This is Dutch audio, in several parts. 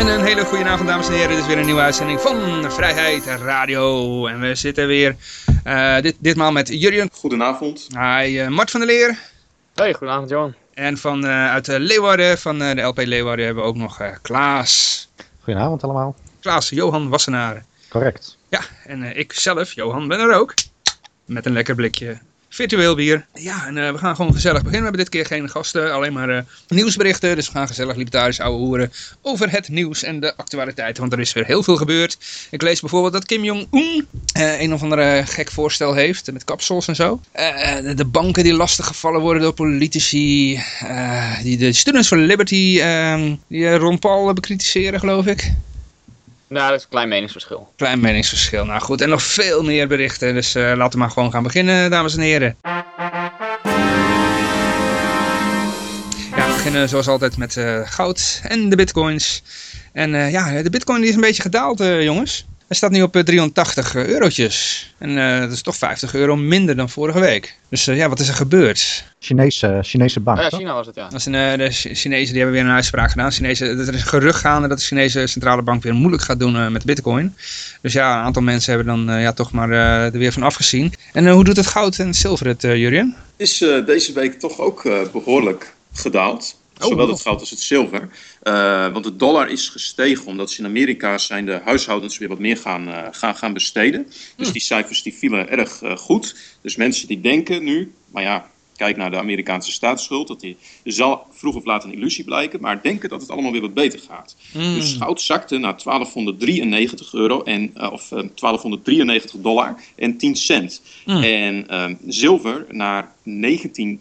En een hele goede avond dames en heren. Dit is weer een nieuwe uitzending van Vrijheid Radio. En we zitten weer uh, dit, ditmaal met Jurjen. Goedenavond. Hi, uh, Mart van der Leer. Hey, goedenavond Johan. En van, uh, uit Leeuwarden, van de LP Leeuwarden, hebben we ook nog Klaas. Goedenavond allemaal. Klaas, Johan Wassenaar. Correct. Ja, en ik zelf, Johan, ben er ook. Met een lekker blikje virtueel bier. Ja, en uh, we gaan gewoon gezellig beginnen. We hebben dit keer geen gasten, alleen maar uh, nieuwsberichten. Dus we gaan gezellig libertarisch ouwe horen over het nieuws en de actualiteiten. Want er is weer heel veel gebeurd. Ik lees bijvoorbeeld dat Kim Jong-un uh, een of ander gek voorstel heeft met kapsels en zo. De, de, banken die lastig gevallen worden door politici. die de Students for Liberty, ehm, die Ron Paul bekritiseren geloof ik. Nou, dat is een klein meningsverschil. Klein meningsverschil. Nou goed, en nog veel meer berichten. Dus uh, laten we maar gewoon gaan beginnen, dames en heren. Ja, we beginnen zoals altijd met uh, goud en de bitcoins. En uh, ja, de bitcoin die is een beetje gedaald, jongens. Hij staat nu op 380 eurotjes. En uh, dat is toch 50 euro minder dan vorige week. Dus uh, ja, wat is er gebeurd? Chinese, Chinese bank, oh, Ja, China was het, ja. Dat is een, uh, de Chinezen die hebben weer een uitspraak gedaan. Chinese, er is gerucht gaande dat de Chinese centrale bank weer moeilijk gaat doen met bitcoin. Dus ja, een aantal mensen hebben dan ja, toch maar er weer van afgezien. En hoe doet het goud en zilver het, Jurien? Is deze week toch ook behoorlijk gedaald. Oh, Zowel het goud als het zilver. Uh, want de dollar is gestegen omdat ze in Amerika zijn de huishoudens weer wat meer gaan, uh, gaan, gaan besteden. Dus hm. die cijfers die vielen erg uh, goed. Dus mensen die denken nu, maar ja, kijk naar de Amerikaanse staatsschuld. Dat die zal vroeg of laat een illusie blijken, maar denken dat het allemaal weer wat beter gaat. Mm. Dus goud zakte naar 1293 euro en, of 1293 dollar en 10 cent. Mm. En zilver naar 19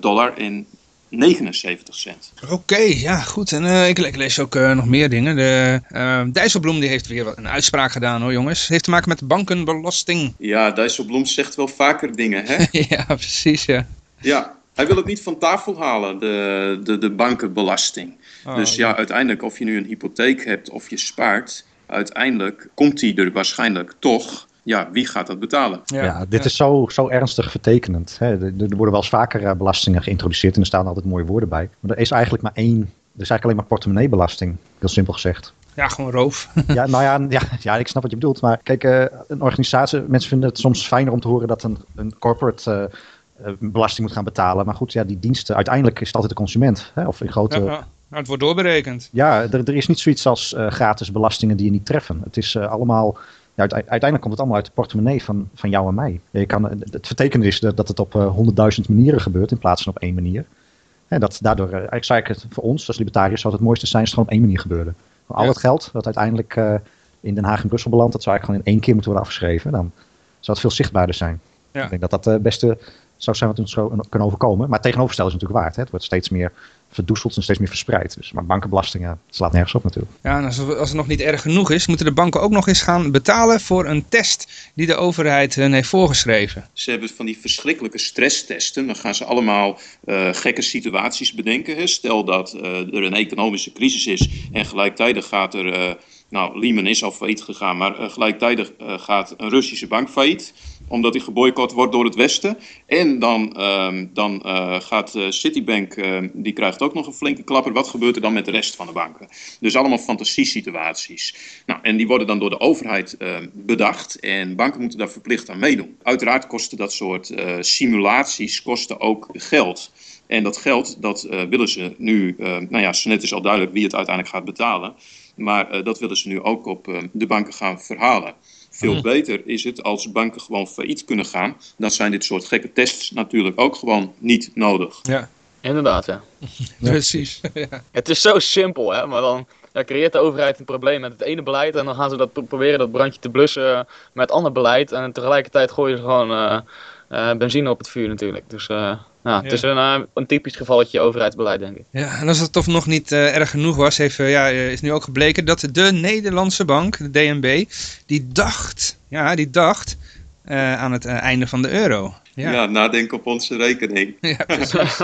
dollar en 79 cent. Oké, okay, ja goed. En uh, ik, ik, lees ook uh, nog meer dingen. De, uh, Dijsselbloem die heeft weer een uitspraak gedaan hoor jongens. Het heeft te maken met bankenbelasting. Ja, Dijsselbloem zegt wel vaker dingen hè? ja, precies ja. Ja, hij wil het niet van tafel halen, de, de, de bankenbelasting. Oh, dus ja, uiteindelijk of je nu een hypotheek hebt of je spaart... uiteindelijk komt die er waarschijnlijk toch ja, wie gaat dat betalen? Ja, ja dit is zo, zo ernstig vertekenend. Hè. Er, worden wel eens vaker belastingen geïntroduceerd en er staan altijd mooie woorden bij. Maar er is eigenlijk maar één, er is eigenlijk alleen maar portemonneebelasting, heel simpel gezegd. Ja, gewoon roof. ja, nou ja, ja, ja, ik snap wat je bedoelt. Maar kijk, uh, een organisatie, mensen vinden het soms fijner om te horen dat een, een corporate uh, belasting moet gaan betalen. Maar goed, ja, die diensten, uiteindelijk is het altijd de consument. Hè, of in grote... Ja, het wordt doorberekend. Ja, er, er is niet zoiets als uh, gratis belastingen die je niet treffen. Het is allemaal ja, uiteindelijk komt het allemaal uit de portemonnee van, van jou en mij. Je kan, het vertekende is dat, het op eh, honderdduizend manieren gebeurt in plaats van op één manier. En dat daardoor, eigenlijk zou ik het voor ons als libertariërs zou het, het mooiste zijn als het gewoon op één manier gebeurde. Al het geld dat uiteindelijk uh, in Den Haag en Brussel belandt, dat zou eigenlijk gewoon in één keer moeten worden afgeschreven. Dan zou het veel zichtbaarder zijn. Ja. Ik denk dat dat het beste zou zijn wat ons zo kunnen overkomen. Maar tegenoverstel is natuurlijk waard. Hè. Het wordt steeds meer verdoezeld en steeds meer verspreid. Dus, maar bankenbelastingen slaat nergens op natuurlijk. Ja, en als, als het nog niet erg genoeg is, moeten de banken ook nog eens gaan betalen voor een test die de overheid hen heeft voorgeschreven. Ze hebben van die verschrikkelijke stresstesten. Dan gaan ze allemaal uh, gekke situaties bedenken. Hè. Stel dat uh, er een economische crisis is en gelijktijdig gaat er... Uh, nou, Lehman is al failliet gegaan, maar gelijktijdig gaat een Russische bank failliet omdat die geboycott wordt door het Westen. En dan, uh, dan uh, gaat uh, Citibank, uh, die krijgt ook nog een flinke klapper. Wat gebeurt er dan met de rest van de banken? Dus allemaal fantasiesituaties. Nou, en die worden dan door de overheid ehm, bedacht. En banken moeten daar verplicht aan meedoen. Uiteraard kosten dat soort simulaties kosten ook geld. En dat geld, dat willen ze nu, nou ja, net is al duidelijk wie het uiteindelijk gaat betalen. Maar dat willen ze nu ook op de banken gaan verhalen. Veel mm. beter is het als banken gewoon failliet kunnen gaan. Dan zijn dit soort gekke tests natuurlijk ook gewoon niet nodig. Ja, inderdaad. Ja. Precies. ja. Het is zo simpel, hè? maar dan ja, creëert de overheid een probleem met het ene beleid. En dan gaan ze dat proberen dat brandje te blussen met ander beleid. En tegelijkertijd gooien ze gewoon uh, uh, benzine op het vuur natuurlijk. Dus uh, ja, het is een, uh, een typisch gevalletje overheidsbeleid, denk ik. Ja, en als het toch nog niet erg genoeg was, heeft, ja, is nu ook gebleken dat de Nederlandse bank, de DNB, die dacht, ja, die dacht eh, aan het eh, einde van de euro. Ja, Ja, nadenken op onze rekening. ja. precies.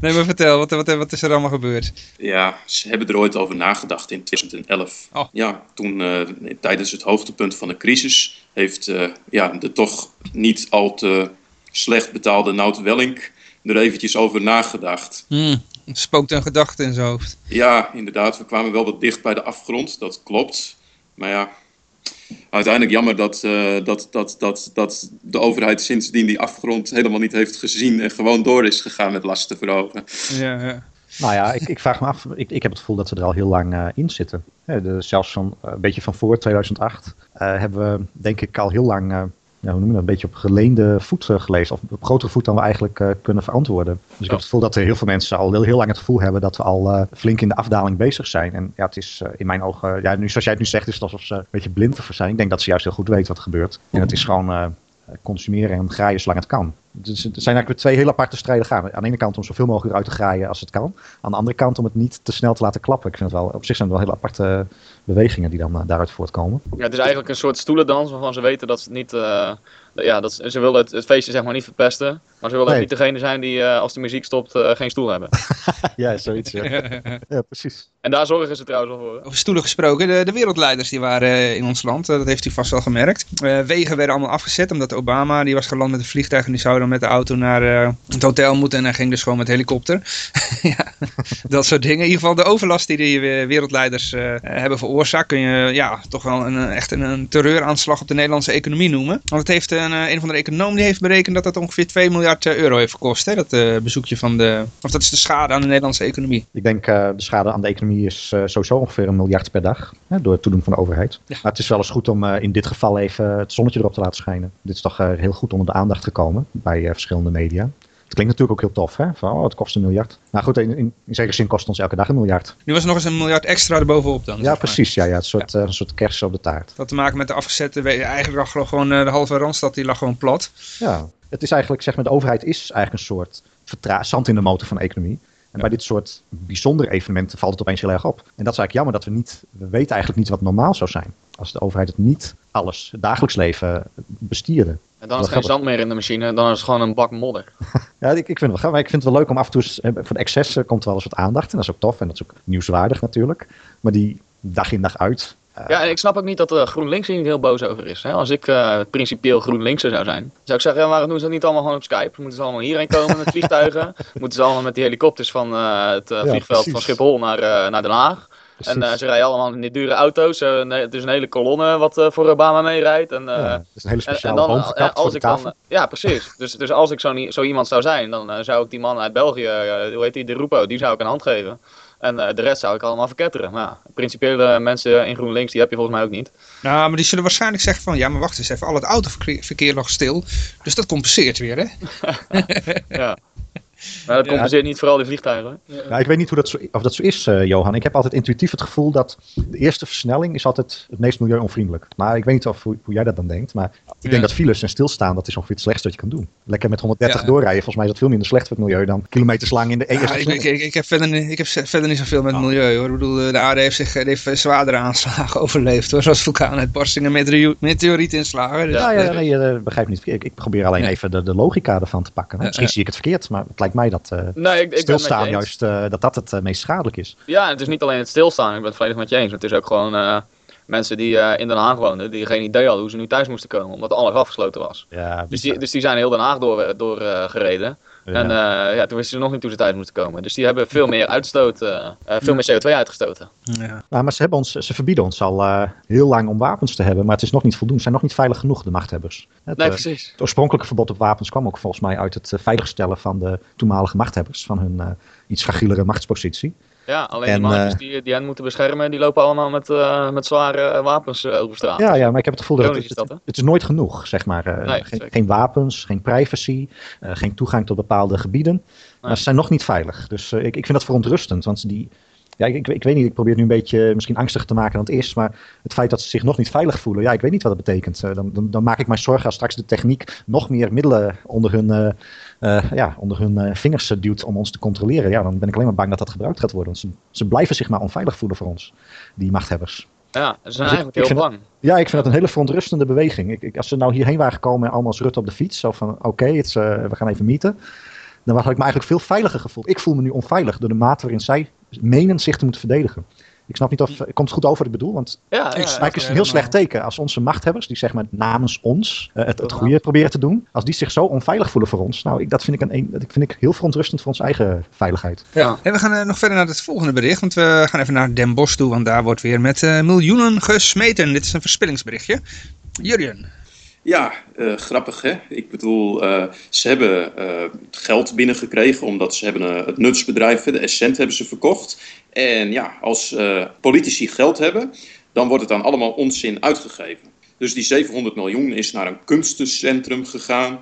nee, maar vertel, wat, wat, wat is er allemaal gebeurd? Ja, ze hebben er ooit over nagedacht in 2011. Oh. Ja, toen eh, tijdens het hoogtepunt van de crisis heeft eh, ja, de toch niet al te slecht betaalde Nout Welling er eventjes over nagedacht. Hmm, spookt een gedachte in zijn hoofd. Ja, inderdaad, we kwamen wel wat dicht bij de afgrond, dat klopt. Maar ja, uiteindelijk jammer dat, eh, dat, dat, dat, dat de overheid sindsdien die afgrond helemaal niet heeft gezien en gewoon door is gegaan met lasten verhogen. Ja, ja. Nou ja, ik, ik vraag me af. Ik, ik heb het gevoel dat we er al heel lang eh, in zitten. Hè, de, zelfs van eh, een beetje van voor 2008 eh, hebben we denk ik al heel lang, eh, ja, hoe noem je dat, een beetje op geleende voet uh, gelezen. Of op grotere voet dan we eigenlijk uh, kunnen verantwoorden. Dus ik heb het gevoel dat er heel veel mensen al heel, heel lang het gevoel hebben dat we al uh, flink in de afdaling bezig zijn. En ja, het is uh, in mijn ogen, ja, nu zoals jij het nu zegt, is het alsof ze een beetje blind ervoor zijn. Ik denk dat ze juist heel goed weten wat er gebeurt. En het is gewoon uh, consumeren en graaien zolang het kan. Dus het zijn eigenlijk twee heel aparte strijden gaan. Aan de ene kant om zoveel mogelijk eruit te graaien als het kan. Aan de andere kant om het niet te snel te laten klappen. Ik vind het wel, op zich zijn het wel hele aparte bewegingen die dan uh, daaruit voortkomen. Ja, het is eigenlijk een soort stoelendans waarvan ze weten dat ze het niet... Uh, ja, dat, ze willen het, het, feestje zeg maar niet verpesten. Maar ze willen nee. niet degene zijn die uh, als de muziek stopt geen stoel hebben. ja, zoiets. Ja. ja, precies. En daar zorgen ze trouwens wel voor. Over stoelen gesproken, de, de wereldleiders die waren in ons land, dat heeft u vast wel gemerkt. wegen werden allemaal afgezet omdat Obama, die was geland met een vliegtuig en die zou dan met de auto naar uh, het hotel moeten en hij ging dus gewoon met helikopter. ja, dat soort dingen. In ieder geval de overlast die de wereldleiders uh, hebben veroorzaakt kun je ja, toch wel een, echt een, een, terreuraanslag op de Nederlandse economie noemen. Want het heeft een, een van de economen die heeft berekend dat het ongeveer 2 miljard euro heeft gekost. Hè, dat uh, bezoekje van de, of dat is de schade aan de Nederlandse economie. Ik denk de schade aan de economie is sowieso ongeveer een miljard per dag hè, door het toedoen van de overheid. Ja. Maar het is wel eens goed om in dit geval even het zonnetje erop te laten schijnen. Dit is toch heel goed onder de aandacht gekomen bij verschillende media. Het klinkt natuurlijk ook heel tof, hè? Van, oh, het kost een miljard. Maar goed, in, in, in zekere zin kost het ons elke dag een miljard. Nu was er nog eens een miljard extra erbovenop dan. Ja, precies. Ja, ja, een, soort, ja. Uh, een soort kersen op de taart. Dat te maken met de afgezette... Eigenlijk lag gewoon uh, de halve Randstad, die lag gewoon plat. Ja, het is eigenlijk, zeg maar, de overheid is eigenlijk een soort zand in de motor van de economie. En ja. bij dit soort bijzondere evenementen valt het opeens heel erg op. En dat is eigenlijk jammer dat we niet, we weten eigenlijk niet wat normaal zou zijn. Als de overheid het niet alles, het dagelijks leven bestierde. En dan is er geen zand meer in de machine, dan is het gewoon een bak modder. ja, ik, ik, vind het wel, ik vind het wel leuk om af en toe, voor de excessen komt er wel eens wat aandacht. En dat is ook tof en dat is ook nieuwswaardig natuurlijk. Maar die dag in dag uit, uh, ja, en ik snap ook niet dat uh, GroenLinks hier niet heel boos over is. Hè? Als ik uh, principieel GroenLinks zou zijn, zou ik zeggen, ja, waarom doen ze dat niet allemaal gewoon op Skype? Moeten ze allemaal hierheen komen met vliegtuigen? Moeten ze allemaal met die helikopters van het vliegveld van Schiphol naar, naar Den Haag? Precies. En uh, ze rijden allemaal in die dure auto's. Nee, het is een hele kolonne wat uh, voor Obama meerijdt. En, ja, het is een hele speciale uh, als ik dan, Ja, precies. Dus, dus als ik zo, zo iemand zou zijn, dan zou ik die man uit België, hoe heet die, de Rupo, die zou ik een hand geven. En de rest zou ik allemaal verketteren. Maar principiële mensen in GroenLinks, die heb je volgens mij ook niet. Nou, maar die zullen waarschijnlijk zeggen van... Ja, maar wacht eens even, al het autoverkeer lag stil. Dus dat compenseert weer, hè? ja. Maar dat compenseert ja. niet vooral die vliegtuigen. Ja, ik weet niet hoe dat zo, of dat zo is, uh, Johan. Ik heb altijd intuïtief het gevoel dat de eerste versnelling is altijd het meest milieuonvriendelijk. Maar ik weet niet of, hoe, hoe jij dat dan denkt. Maar ik denk dat files en stilstaan, dat is ongeveer het slechtste wat je kan doen. Lekker met 130 ja. doorrijden. Volgens mij is dat veel minder slecht voor het milieu dan kilometers lang in de eerste ik, ik, ik, heb verder, ik heb verder niet zoveel met het milieu hoor. Ik bedoel, de aarde heeft zich heeft zwaardere aanslagen overleefd hoor. Zoals vulkaanuitbarstingen, meteor, meteorietinslagen. Dus ja, ja, nee, je begrijpt niet. Ik, ik probeer alleen even de, de logica ervan te pakken. Misschien zie ik het verkeerd, maar het lijkt mij dat uh, nee, ik, ik stilstaan juist uh, dat dat het uh, meest schadelijk is. Ja, het is niet alleen het stilstaan, ik ben het volledig met je eens. Het is ook gewoon mensen die in Den Haag woonden, die geen idee hadden hoe ze nu thuis moesten komen, omdat alles afgesloten was. Ja, dus, die, dus die zijn heel Den Haag door, door gereden. Ja. En ja, toen wisten ze nog niet hoe ze thuis moesten komen. Dus die hebben veel meer uitstoot, veel meer CO2 uitgestoten. Ja. Nou, maar ze, hebben ons, ze verbieden ons al heel lang om wapens te hebben, maar het is nog niet voldoende. Ze zijn nog niet veilig genoeg, de machthebbers. Het, nee, precies. Het oorspronkelijke verbod op wapens kwam ook volgens mij uit het veiligstellen van de toenmalige machthebbers, van hun iets fragielere machtspositie. Ja, alleen en, die mannetjes die, die hen moeten beschermen, die lopen allemaal met, uh, met zware wapens uh, over straat. Ja, ja, maar ik heb het gevoel dat het, het, het, het is nooit genoeg, zeg maar. Nee, geen, geen, wapens, geen privacy, geen toegang tot bepaalde gebieden. Nee. Maar ze zijn nog niet veilig. Dus ik, ik vind dat verontrustend, want die... Ja, ik, ik, weet niet, ik probeer het nu een beetje misschien angstiger te maken dan het is, maar het feit dat ze zich nog niet veilig voelen, ja, ik weet niet wat dat betekent. Dan, dan, dan maak ik mij zorgen als straks de techniek nog meer middelen onder hun uh, ja, onder hun vingers duwt om ons te controleren, ja, dan ben ik alleen maar bang dat dat gebruikt gaat worden. Want ze, ze blijven zich maar onveilig voelen voor ons, die machthebbers. Ja, ze zijn Dus eigenlijk ik heel bang. Ja, ik vind dat een hele verontrustende beweging. Als ze nou hierheen waren gekomen en allemaal als Rutte op de fiets, zo van oké, eh, we gaan even mieten. Dan had ik me eigenlijk veel veiliger gevoeld. Ik voel me nu onveilig door de mate waarin zij menen zich te moeten verdedigen. Ik snap niet of, komt het goed over wat ik bedoel, want Ja, ja, eigenlijk is het een heel slecht teken als onze machthebbers, die zeg maar namens ons eh, het, het goede proberen te doen, als die zich zo onveilig voelen voor ons. Nou, ik, dat vind ik, een, een, dat vind ik heel verontrustend voor onze eigen veiligheid. ja. En we gaan eh, nog verder naar het volgende bericht, want we gaan even naar Den Bosch toe, want daar wordt weer met eh, miljoenen gesmeten. Dit is een verspillingsberichtje. Jurjen. Ja, eh, grappig hè. Ik bedoel, eh, ze hebben eh, geld binnengekregen omdat ze hebben het nutsbedrijf, de Essent, hebben ze verkocht. En ja, als politici geld hebben, dan wordt het dan allemaal onzin uitgegeven. Dus die 700 miljoen is naar een kunstencentrum gegaan.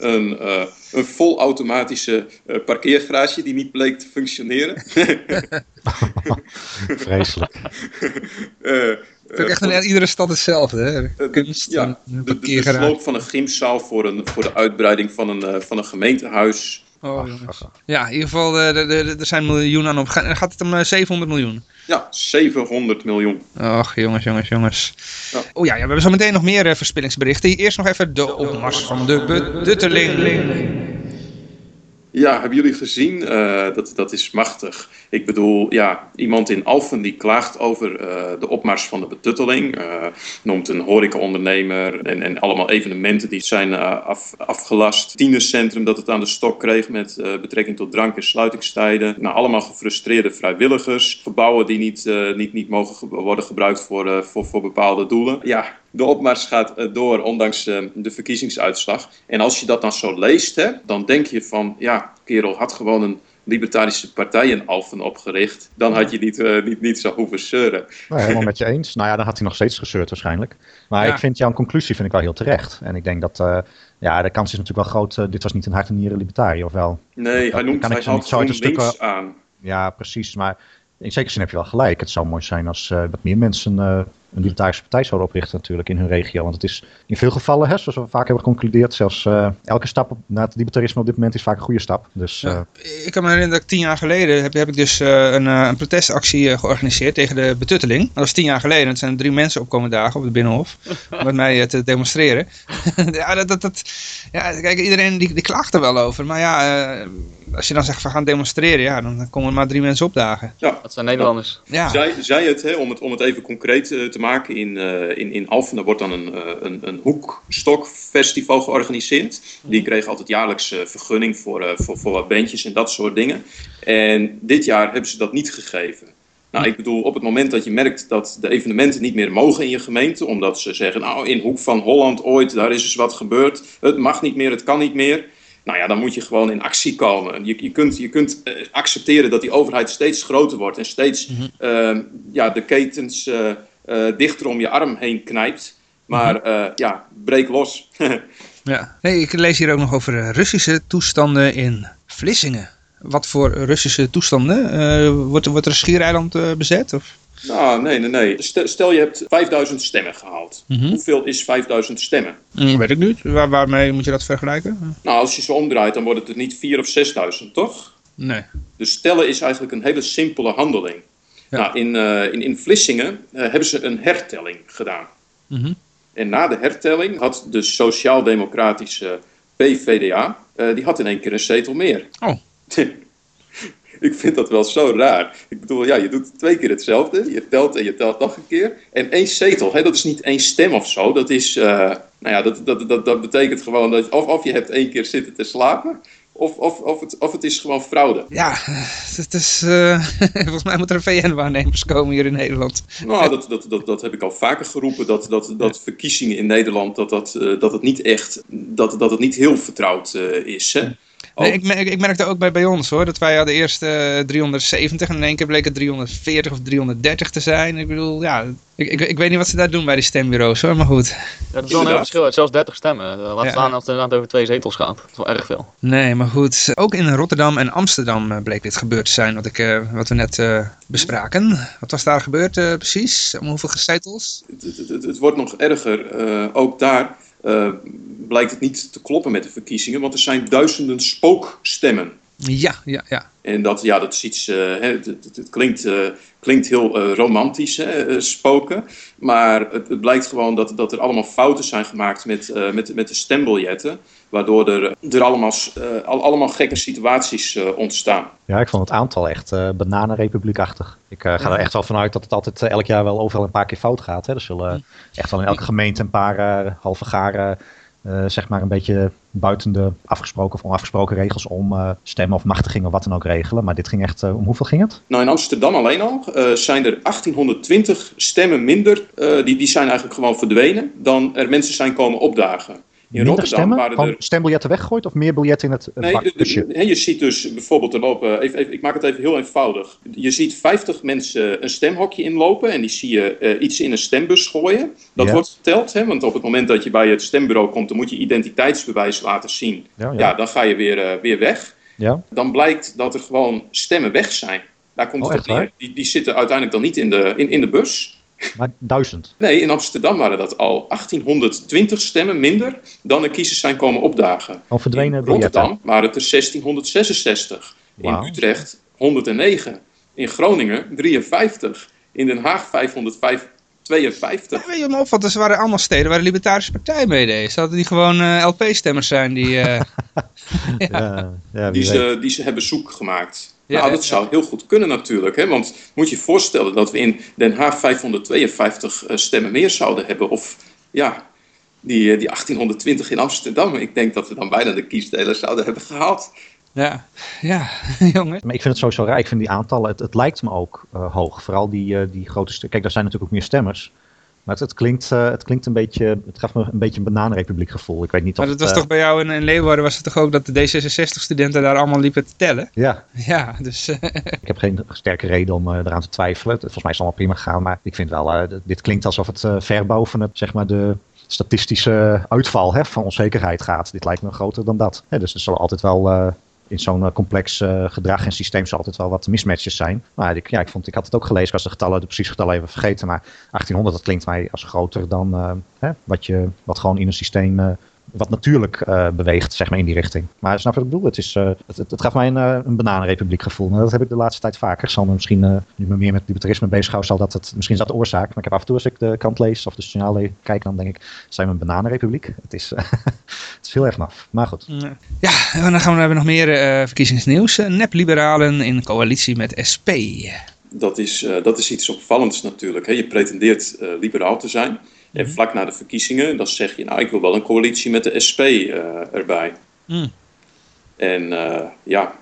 Een, eh, een volautomatische parkeergarage die niet bleek te functioneren. Vreselijk. Eh, Het is ook echt in iedere stad hetzelfde. Hè? Eh, Kunst, ja, en de, de, de sloop van een gymzaal voor, een, voor de uitbreiding van een, eh, van een gemeentehuis. Oh. Ja, in ieder geval, eh, er- zijn miljoenen aan op. Ga- Gaat het om eh, 700 miljoen? Ja, 700 miljoen. Och, jongens, jongens, jongens. Ja. Oh ja, ja, we hebben zo meteen nog meer eh, verspillingsberichten. Eerst nog even de opmars van de bedutteling. Ja, hebben jullie gezien? Eh, dat, dat is machtig. Ik bedoel, ja, iemand in Alphen die klaagt over eh, de opmars van de betutteling. eh, noemt een horecaondernemer en, en allemaal evenementen die zijn af, afgelast. Tienercentrum dat het aan de stok kreeg met betrekking tot drank- en sluitingstijden. Nou, allemaal gefrustreerde vrijwilligers. Gebouwen die niet, niet, niet mogen ge- worden gebruikt voor, voor, voor bepaalde doelen. Ja, de opmars gaat eh, door, ondanks eh, de verkiezingsuitslag. En als je dat dan zo leest, hè, dan denk je van, ja, kerel had gewoon een libertarische partij in Alphen opgericht. Dan had je niet, eh, niet, niet zo hoeven zeuren. Nou, helemaal met je eens. Nou ja, dan had hij nog steeds gezeurd waarschijnlijk. Maar Ja. ik vind jouw conclusie vind ik wel heel terecht. En ik denk dat, eh, ja, de kans is natuurlijk wel groot. dit was niet een hart en nieren libertariër, of wel? Nee, hij noemt, kan ik hij zo haalt niet zo uit een gewoon stuk links aan. Ja, precies. Maar in zekere zin heb je wel gelijk. Het zou mooi zijn als eh, wat meer mensen eh, een libertarische partij zouden oprichten natuurlijk in hun regio. Want het is in veel gevallen, hè, zoals we vaak hebben geconcludeerd, zelfs eh, elke stap naar het libertarisme op dit moment is vaak een goede stap. Dus Ja. eh, Ik kan me herinneren dat ik tien jaar geleden heb, heb ik dus eh, een, een protestactie georganiseerd tegen de betutteling. Dat was tien jaar geleden. Het zijn drie mensen opkomen dagen op het Binnenhof om met mij te demonstreren. ja, dat, dat, dat, ja, kijk, iedereen die, die klaagt er wel over. Maar ja, als je dan zegt we gaan demonstreren, ja, dan komen er maar drie mensen opdagen. Ja, Dat zijn Nederlanders. Ja, Zij, zij het, hè, om het, om het even concreet te maken, in, eh, in, in Alphen daar wordt dan een, eh, een, een hoekstokfestival georganiseerd. Die kreeg altijd jaarlijks eh, vergunning voor, voor, voor wat bandjes en dat soort dingen. En dit jaar hebben ze dat niet gegeven. Nou, ik bedoel, op het moment dat je merkt dat de evenementen niet meer mogen in je gemeente, omdat ze zeggen, nou, in Hoek van Holland ooit, daar is eens wat gebeurd, het mag niet meer, het kan niet meer. Nou ja, dan moet je gewoon in actie komen. Je, je kunt, je kunt accepteren dat die overheid steeds groter wordt en steeds eh, ja, de ketens dichter om je arm heen knijpt. Maar eh, ja, breek los. ja. Nee, ik lees hier ook nog over eh, Russische toestanden in Vlissingen. Wat voor Russische toestanden? Eh, wordt, wordt er een schiereiland eh, bezet? Of? nou, nee, nee, nee. Stel, je hebt 5000 stemmen gehaald. Mhm. Hoeveel is 5000 stemmen? Hm, weet ik niet. Waar, waarmee moet je dat vergelijken? Nou, als je ze omdraait, dan wordt het er niet 4 of 6000, toch? Nee. Dus tellen is eigenlijk een hele simpele handeling. Ja. Nou, in, eh, in, in Vlissingen eh, hebben ze een hertelling gedaan. Mhm. En na de hertelling had de sociaal-democratische PVDA, eh, die had in één keer een zetel meer. Oh. Ik vind dat wel zo raar. Ik bedoel, ja, je doet twee keer hetzelfde. Je telt en je telt nog een keer. En één zetel, hè, dat is niet één stem of zo. Dat is, nou ja, dat, dat, dat, dat betekent gewoon dat of, of je hebt één keer zitten te slapen, of, of, of, het, of het is gewoon fraude. Ja, het is, eh, volgens mij moeten er VN-waarnemers komen hier in Nederland. Nou, dat, dat, dat, dat heb ik al vaker geroepen, dat, dat, dat verkiezingen in Nederland, dat, dat, eh, dat het niet echt, dat, dat het niet heel vertrouwd eh, is. Hè? Nee, Oh. ik, mer- ik merkte ook bij, bij ons hoor, dat wij hadden eerst eh, 370 en in één keer bleek het 340 of 330 te zijn. Ik bedoel, ja, ik, ik, ik weet niet wat ze daar doen bij die stembureaus hoor, maar goed. Ja, dat is wel een heel verschil. Zelfs 30 stemmen. Eh, Laat Ja. staan als het inderdaad over twee zetels gaat. Dat is wel erg veel. Nee, maar goed. Ook in Rotterdam en Amsterdam eh, bleek dit gebeurd te zijn, wat, ik, eh, wat we net eh, bespraken. Wat was daar gebeurd eh, precies? Om hoeveel zetels? Het, het, het, het wordt nog erger. eh, ook daar eh, blijkt het niet te kloppen met de verkiezingen, want er zijn duizenden spookstemmen. Ja, ja, ja. En dat, ja, dat is iets, eh, hè, het, het- het klinkt, eh, klinkt heel eh, romantisch, hè, spoken. Maar het, het blijkt gewoon dat, dat er allemaal fouten zijn gemaakt met, eh, met, met de stembiljetten. Waardoor er, er allemaal, eh, allemaal gekke situaties eh, ontstaan. Ja, ik vond het aantal echt eh bananenrepubliekachtig. Ik eh, ga er echt wel vanuit dat het altijd elk jaar wel overal een paar keer fout gaat. Hè. Er zullen echt wel in elke gemeente een paar halve garen, eh, zeg maar een beetje buiten de afgesproken of onafgesproken regels om eh, stemmen of machtiging of wat dan ook regelen. Maar dit ging echt, eh, om hoeveel ging het? Nou, in Amsterdam alleen al zijn er 1820 stemmen minder. die, die zijn eigenlijk gewoon verdwenen. Dan er mensen zijn komen opdagen. In Minder Rotterdam stemmen? waren er stembiljetten weggegooid of meer biljetten in het, Nee, bakbusje? hè, je ziet dus bijvoorbeeld er lopen, even, even- ik maak het even heel eenvoudig. Je ziet 50 mensen een stemhokje inlopen en die zie je eh, iets in een stembus gooien. Dat Ja. wordt geteld, hè, want op het moment dat je bij het stembureau komt, dan moet je identiteitsbewijs laten zien. Ja, Ja, ja. dan ga je weer, eh, weer weg. ja. Dan blijkt dat er gewoon stemmen weg zijn. Daar komt Oh, het op neer. Die, die zitten uiteindelijk dan niet in de, in, in de bus. Maar duizend. Nee, in Amsterdam waren dat al 1820 stemmen minder dan er kiezers zijn komen opdagen. Al verdwenen In biljetten. Rotterdam waren het er 1666. Wauw. In Utrecht 109. In Groningen 53. In Den Haag 552. Weet je wat me opvalt? Dus er waren allemaal steden waar de Libertarische Partij meedeed. Zouden die gewoon eh, LP-stemmers zijn die... eh, Ja, Die ze, die ze hebben zoek gemaakt. Ja, nou, ja, dat zou heel goed kunnen natuurlijk. Hè? Want moet je je voorstellen dat we in Den Haag 552 eh, stemmen meer zouden hebben. Of ja, die, eh, die 1820 in Amsterdam. Ik denk dat we dan bijna de kiesdeler zouden hebben gehaald. ja, ja, jongen. Maar ik vind het sowieso raar. Ik vind die aantallen, het, het lijkt me ook eh, hoog. Vooral die, eh, die grote. Kijk, daar zijn natuurlijk ook meer stemmers. Maar het, het, klinkt, eh, het klinkt een beetje, het gaf me een beetje een bananenrepubliek gevoel. Ik weet niet of Maar dat was het, eh, toch bij jou in, in Leeuwarden was het toch ook dat de D66-studenten daar allemaal liepen te tellen? Ja, Ja, dus... eh, ik heb geen sterke reden om eraan te twijfelen. Volgens mij is het allemaal prima gegaan. Maar ik vind wel, dit klinkt alsof het ver boven het, zeg maar, de statistische uitval hè, van onzekerheid gaat. Dit lijkt me groter dan dat. Dus er zal altijd wel... in zo'n eh, complex eh, gedrag en systeem zal altijd wel wat mismatches zijn. Maar ik, ja, ik, vond, ik had het ook gelezen, ik was de getallen, de precieze getallen even vergeten. Maar 1800, dat klinkt mij als groter dan eh, hè, wat, je, wat gewoon in een systeem, wat natuurlijk eh, beweegt, zeg maar, in die richting. Maar snap je wat ik bedoel? Het, is, eh, het, het, het gaf mij een, eh, een bananenrepubliek gevoel. Maar dat heb ik de laatste tijd vaker. Ik zal me misschien, eh, nu me meer met libertarisme bezig hou, zal dat het, misschien is dat de oorzaak. Maar ik heb af en toe als ik de kant lees of de signaal le- kijk, dan denk ik, zijn we een bananenrepubliek? Het is, het is heel erg maf. Maar goed. Ja, en dan gaan we, hebben nog meer eh, verkiezingsnieuws. Nep-liberalen in coalitie met SP. Dat is, eh, dat is iets opvallends natuurlijk. Hè? Je pretendeert eh, liberaal te zijn. En Mhm. vlak na de verkiezingen, dan zeg je, nou, ik wil wel een coalitie met de SP eh, erbij. Mm. En eh, ja,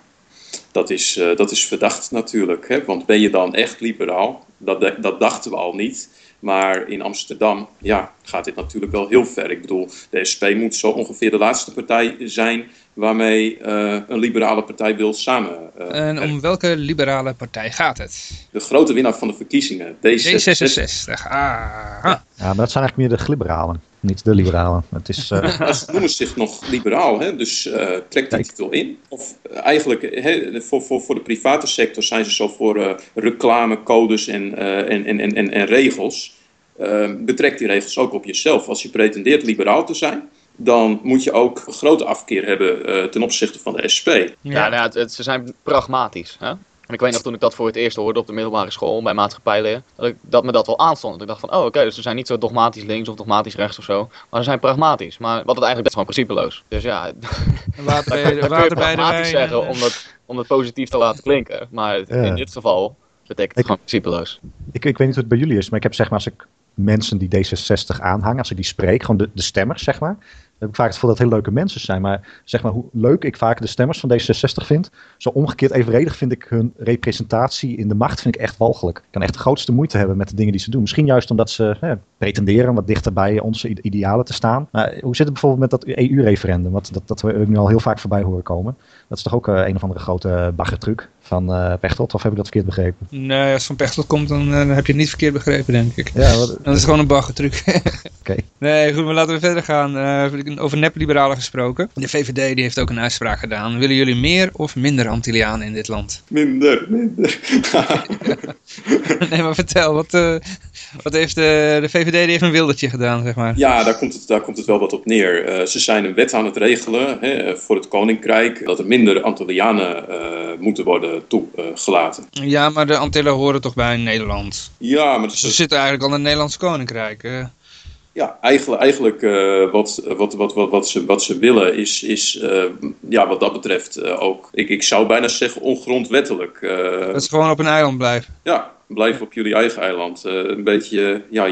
dat is, eh, dat is verdacht natuurlijk. Hè? Want ben je dan echt liberaal? Dat, dat dachten we al niet. Maar in Amsterdam ja, gaat dit natuurlijk wel heel ver. Ik bedoel, de SP moet zo ongeveer de laatste partij zijn waarmee eh, een liberale partij wil samen. eh, En om welke liberale partij gaat het? De grote winnaar van de verkiezingen, D66. D66. Ah. Ja, maar dat zijn eigenlijk meer de liberalen, niet de liberalen. Het is, eh, Maar ze noemen zich nog liberaal, hè? dus eh, trekt die titel in. Of eigenlijk, hè, voor, voor, voor de private sector zijn ze zo voor eh, reclamecodes en, eh, en, en, en, en, en regels. Betrek die regels ook op jezelf. Als je pretendeert liberaal te zijn, dan moet je ook een grote afkeer hebben eh, ten opzichte van de SP. Ja, Ja. nou ja, het, het- ze zijn pragmatisch. Hè? En ik weet nog toen ik dat voor het eerst hoorde op de middelbare school bij maatschappijleer, dat, ik, dat me dat wel aanstond. Dat ik dacht van, oh oké, dus ze zijn niet zo dogmatisch links of dogmatisch rechts of zo, maar ze zijn pragmatisch. Maar wat het eigenlijk best gewoon principeloos. Dus ja, Water bij dan de, kun je water bij de pragmatisch wijn. zeggen om dat, om dat positief te laten klinken. Maar Ja. in dit geval betekent het Ik- gewoon principeloos. ik, ik weet niet hoe het bij jullie is, maar ik heb zeg maar als ik mensen die D66 aanhangen, als ik die spreek, gewoon de, de stemmers zeg maar, heb ik vaak het gevoel dat het heel leuke mensen zijn. Maar zeg maar hoe leuk ik vaak de stemmers van D66 vind, zo omgekeerd evenredig vind ik hun representatie in de macht vind ik echt walgelijk. Ik kan echt de grootste moeite hebben met de dingen die ze doen. Misschien juist omdat ze pretenderen wat dichter bij onze ide- idealen te staan. Maar hoe zit het bijvoorbeeld met dat EU-referendum, wat dat, dat we nu al heel vaak voorbij horen komen? Dat is toch ook eh, een of andere grote baggertruc van eh Pechtold, of heb ik dat verkeerd begrepen? Nee, als het van Pechtel komt, dan eh, heb je het niet verkeerd begrepen, denk ik. Ja, wat- Dat is gewoon een baggertruc. Oké. Nee, goed, maar laten we verder gaan. Eh, over nepliberalen gesproken. De VVD die heeft ook een uitspraak gedaan. Willen jullie meer of minder Antillianen in dit land? Minder, minder. nee, maar vertel, wat, eh, wat heeft de, de VVD die heeft een wildertje gedaan, zeg maar. Ja, daar komt, het, daar komt het wel wat op neer. Eh, ze zijn een wet aan het regelen hè, voor het Koninkrijk dat er minder Antillianen eh, moeten worden toegelaten. Ja, maar de Antillen horen toch bij Nederland. ja, maar Ze is, zitten eigenlijk al in het Nederlands Koninkrijk. eh. ja, eigenlijk, eigenlijk eh, wat, wat, wat, wat, wat, ze, wat ze willen is, is eh, ja, wat dat betreft eh, ook, ik, ik zou bijna zeggen ongrondwettelijk. Eh, dat ze gewoon op een eiland blijven. Ja, blijf op jullie eigen eiland. Eh, een beetje ja,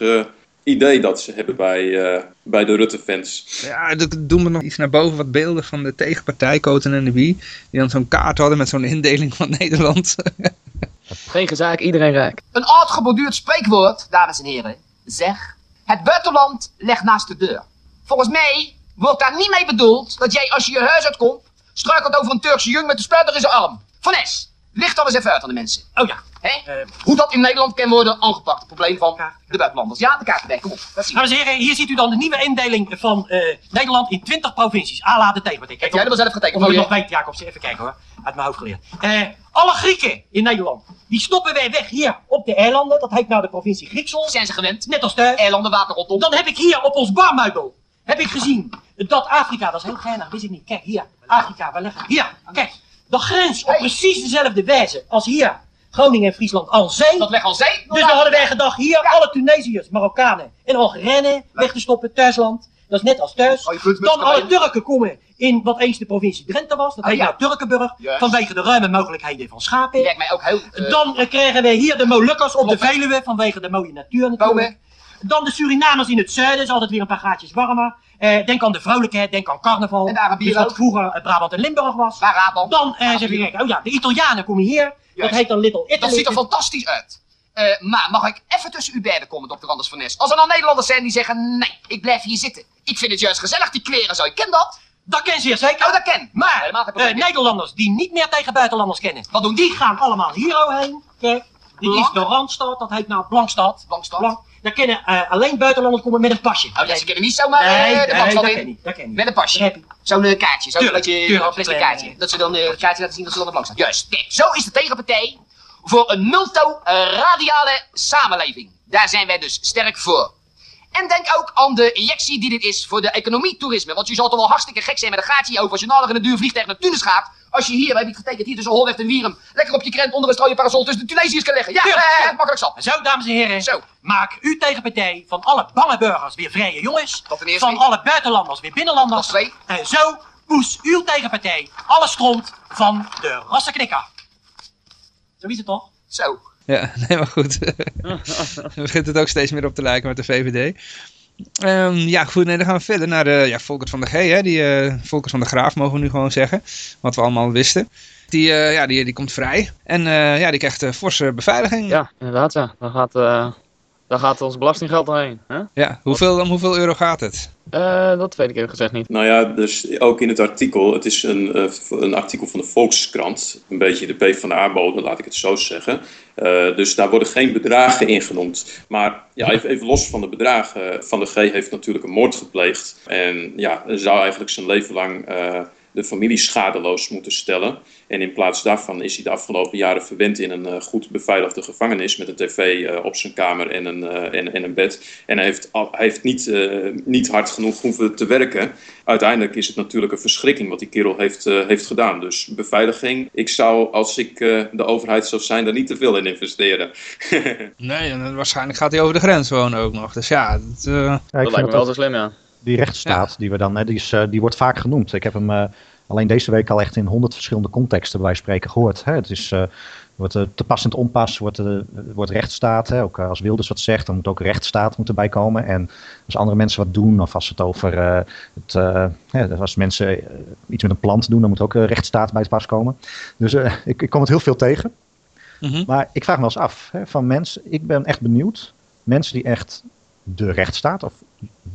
eh, idee dat ze hebben bij, eh, bij de Rutte-fans. Ja, dat doen we nog iets naar boven. Wat beelden van de tegenpartij, Koten en de Wie. Die dan zo'n kaart hadden met zo'n indeling van Nederland. Geen gezaak, iedereen rijk. Een oud geborduurd spreekwoord, dames en heren, zeg: Het buitenland ligt naast de deur. Volgens mij wordt daar niet mee bedoeld dat jij als je je huis uitkomt, struikelt over een Turkse jong met de spuiter in zijn arm. Van Es, licht dan eens even uit aan de mensen. Oh ja, hè? Hoe dat in Nederland kan worden aangepakt, het probleem van de buitenlanders. Ja, de kaartenweg, kom op, dat. Dames en heren, hier ziet u dan de nieuwe indeling van eh, Nederland in 20 provincies. A de tegenpartij. Heb jij er wel zelf getekend? Of je Oh, nog weet, Jacobs, even kijken hoor. Uit mijn hoofd geleerd. Eh, alle Grieken in Nederland, die stoppen wij weg hier op de eilanden. Dat heet nou de provincie Grieksel. Zijn ze gewend? Net als thuis. Eilanden, water rondom. Dan heb ik hier op ons barmeubel, heb ik gezien dat Afrika, dat is heel geinig, wist ik niet. Kijk, hier, Afrika, waar liggen Hier, kijk. De grens op precies dezelfde wijze als hier, Groningen en Friesland, al zee. Dat leg al zee. Dus dan hadden wij gedacht, hier alle Tunesiërs, Marokkanen en Algerijnen weg te stoppen, thuisland. Dat is net als thuis. Dan alle. Turken komen in wat eens de provincie Drenthe was. Dat Oh, heet ja. nou Turkenburg. Vanwege de ruime mogelijkheden van schapen. Lijkt mij ook heel... eh, Dan eh, krijgen we hier de Molukkers op de. Veluwe vanwege de mooie natuur natuurlijk. Dan de Surinamers in het zuiden, is altijd weer een paar graadjes warmer. Eh, denk aan de vrolijkheid, denk aan carnaval. En de Arabieren dus wat ook. vroeger eh, Brabant en Limburg was. Brabant. Dan eens even kijken. Oh ja, de Italianen komen hier. Dat heet dan Little Italy. Dat ziet er fantastisch uit. Maar mag ik even tussen u beiden komen, dokter Anders van Nes? Als er dan Nederlanders zijn die zeggen, nee, ik blijf hier zitten. Ik vind het juist gezellig, die kleren zo. Ik ken dat. Dat ken zeer zeker. Oh, dat ken. Maar. Nederlanders die niet meer tegen buitenlanders kennen, Wat doen die? die gaan allemaal hier heen. Kijk, dit is de Randstad, dat heet nou Blankstad. Blankstad. Blank. Daar kunnen eh, alleen buitenlanders komen met een pasje. Oh ja, ze kennen niet zomaar nee, eh, de nee, dat in. ken niet. Dat ken niet. Met een pasje. Zo'n eh, kaartje. Zo'n dat je een plastic kaartje. Dat ze dan het kaartje laten zien dat ze dan op staat. Juist. Kijk, zo is de tegenpartij voor een multo-radiale samenleving. Daar zijn wij dus sterk voor. En denk ook aan de injectie die dit is voor de economie-toerisme. Want je zal toch wel hartstikke gek zijn met een gaatje over als je nader in een duur vliegtuig naar Tunis gaat. Als je hier, we hebben het getekend, hier tussen Holweg en Wierum, lekker op je krent onder een strooie parasol tussen de Tunesiërs kan liggen. Ja, Tuurlijk, eh, tuurlijk. makkelijk zat. Zo, dames en heren, Zo. maak uw tegenpartij van alle bange burgers weer vrije jongens. Dat ten eerste. Van alle buitenlanders weer binnenlanders. Dat twee. En zo poes uw tegenpartij alle stront van de rassenknikker. Zo is het toch? Zo. Ja, nee, maar goed. Dan begint het ook steeds meer op te lijken met de VVD. Ehm, ja, goed, nee, dan gaan we verder naar de, ja, Volkert van de G. Hè, die, eh Volkert van de Graaf mogen we nu gewoon zeggen. Wat we allemaal wisten. Die, eh, ja, die, die komt vrij. En eh, ja, die krijgt eh, forse beveiliging. Ja, inderdaad ja. Daar gaat, eh, daar gaat ons belastinggeld doorheen. Hè? Ja, hoeveel, om hoeveel euro gaat het? Eh, dat weet ik even gezegd niet. Nou ja, dus ook in het artikel, het is een, eh, een artikel van de Volkskrant, een beetje de PvdA-bodem, laat ik het zo zeggen. Eh, dus daar worden geen bedragen in genoemd. Maar ja, even, even los van de bedragen, Van de G heeft natuurlijk een moord gepleegd. En ja, zou eigenlijk zijn leven lang eh, de familie schadeloos moeten stellen. En in plaats daarvan is hij de afgelopen jaren verwend in een eh, goed beveiligde gevangenis met een tv eh, op zijn kamer en een, eh, en, en een bed. En hij heeft, al- hij heeft niet, niet hard genoeg hoeven te werken. Uiteindelijk is het natuurlijk een verschrikking wat die kerel heeft, heeft gedaan. Dus beveiliging, ik zou als ik de overheid zou zijn daar niet te veel in investeren. Nee, en, waarschijnlijk gaat hij over de grens wonen ook nog. Dus ja, het, eh, Ja, ik dat vind lijkt me het wel zo slim, ja. Die rechtsstaat die we dan, hè, die, is, eh, die wordt vaak genoemd. Ik heb hem eh, alleen deze week al echt in honderd verschillende contexten bij spreken gehoord. Hè. Het is, eh, wordt te pas en te onpas, wordt, wordt rechtsstaat. Hè. Ook als Wilders wat zegt, dan moet ook rechtsstaat moeten bijkomen. En als andere mensen wat doen, of als het over het, hè, als mensen iets met een plant doen, dan moet ook rechtsstaat bij het pas komen. Dus ik, ik kom het heel veel tegen. mhm. Maar ik vraag me wel eens af, hè, van mensen, ik ben echt benieuwd, mensen die echt de rechtsstaat of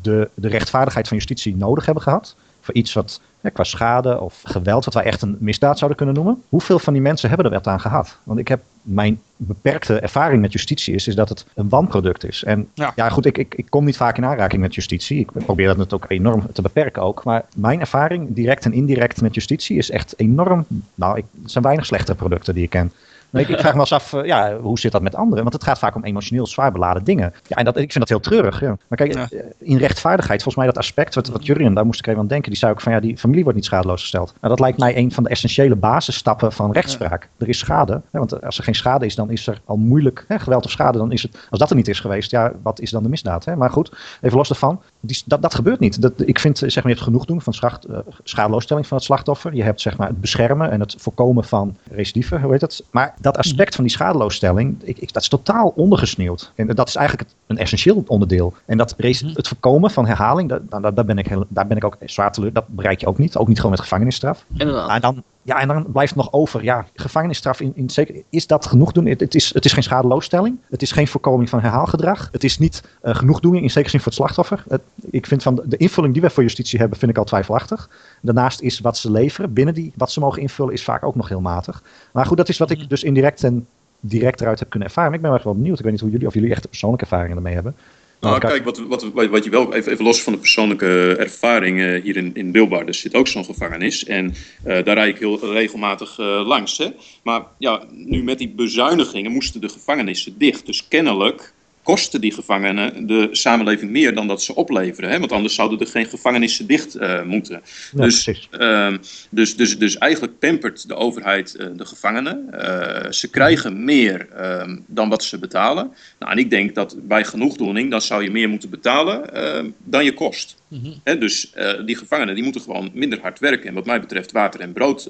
de, de rechtvaardigheid van justitie nodig hebben gehad, voor iets wat ja, qua schade of geweld, wat wij echt een misdaad zouden kunnen noemen. Hoeveel van die mensen hebben er wat aan gehad? Want ik heb mijn beperkte ervaring met justitie is, is dat het een wanproduct is. En ja, Ja. goed, ik, ik, ik kom niet vaak in aanraking met justitie. Ik probeer dat natuurlijk ook enorm te beperken ook. Maar mijn ervaring, direct en indirect met justitie, is echt enorm. Nou, ik, er zijn weinig slechtere producten die ik ken. Ik, ik vraag me wel eens af, eh, ja, hoe zit dat met anderen? Want het gaat vaak om emotioneel zwaar beladen dingen. Ja, en dat, ik vind dat heel treurig. Ja. Maar kijk, Ja. eh, in rechtvaardigheid, volgens mij dat aspect, wat, wat Jurien, daar moest ik even aan denken, die zei ook van ja, die familie wordt niet schadeloos gesteld. Nou, dat lijkt mij een van de essentiële basisstappen van rechtspraak. Er is schade, hè, want als er geen schade is, dan is er al moeilijk, hè, geweld of schade, dan is het, als dat er niet is geweest, ja, wat is dan de misdaad? Hè? Maar goed, even los daarvan, die, dat, dat gebeurt niet. Dat, ik vind, eh, zeg maar, je hebt genoeg doen van schacht, eh, schadeloosstelling van het slachtoffer. Je hebt zeg maar het beschermen en het voorkomen van recidive, hoe heet dat? Maar dat aspect van die schadeloosstelling, ik, ik, dat is totaal ondergesneeuwd. En dat is eigenlijk het, een essentieel onderdeel. En dat rec- het voorkomen van herhaling, dat, daar, ben ik heel, daar ben ik ook zwaar teleur. Dat bereik je ook niet. Ook niet gewoon met gevangenisstraf. Inderdaad. En dan, ja, en dan blijft het nog over. Ja, gevangenisstraf in, in zeker, is dat genoeg doen? Het, het is, het is geen schadeloosstelling. Het is geen voorkoming van herhaalgedrag. Het is niet eh genoegdoening in zekere zin voor het slachtoffer. Het, ik vind van de, de invulling die we voor justitie hebben, vind ik al twijfelachtig. Daarnaast is wat ze leveren binnen die, wat ze mogen invullen, is vaak ook nog heel matig. Maar goed, dat is wat ik dus indirect en direct eruit heb kunnen ervaren. Ik ben wel benieuwd. Ik weet niet hoe jullie, of jullie echt persoonlijke ervaringen ermee hebben. Nou, Maar kijk, wat, wat, wat, je wel, even, even los van de persoonlijke ervaring eh, hier in, in Bilbaard, zit ook zo'n gevangenis. En eh, daar rijd ik heel regelmatig eh, langs. Hè. Maar ja, nu met die bezuinigingen moesten de gevangenissen dicht. Dus kennelijk kosten die gevangenen de samenleving meer dan dat ze opleveren. Hè? Want anders zouden er geen gevangenissen dicht eh, moeten. Ja, dus. Ehm, dus, dus, dus eigenlijk pampert de overheid eh, de gevangenen. Eh, ze krijgen meer ehm, dan wat ze betalen. Nou, en ik denk dat bij genoegdoening, dan zou je meer moeten betalen ehm, dan je kost. Hè, dus die gevangenen die moeten gewoon minder hard werken. En wat mij betreft water en brood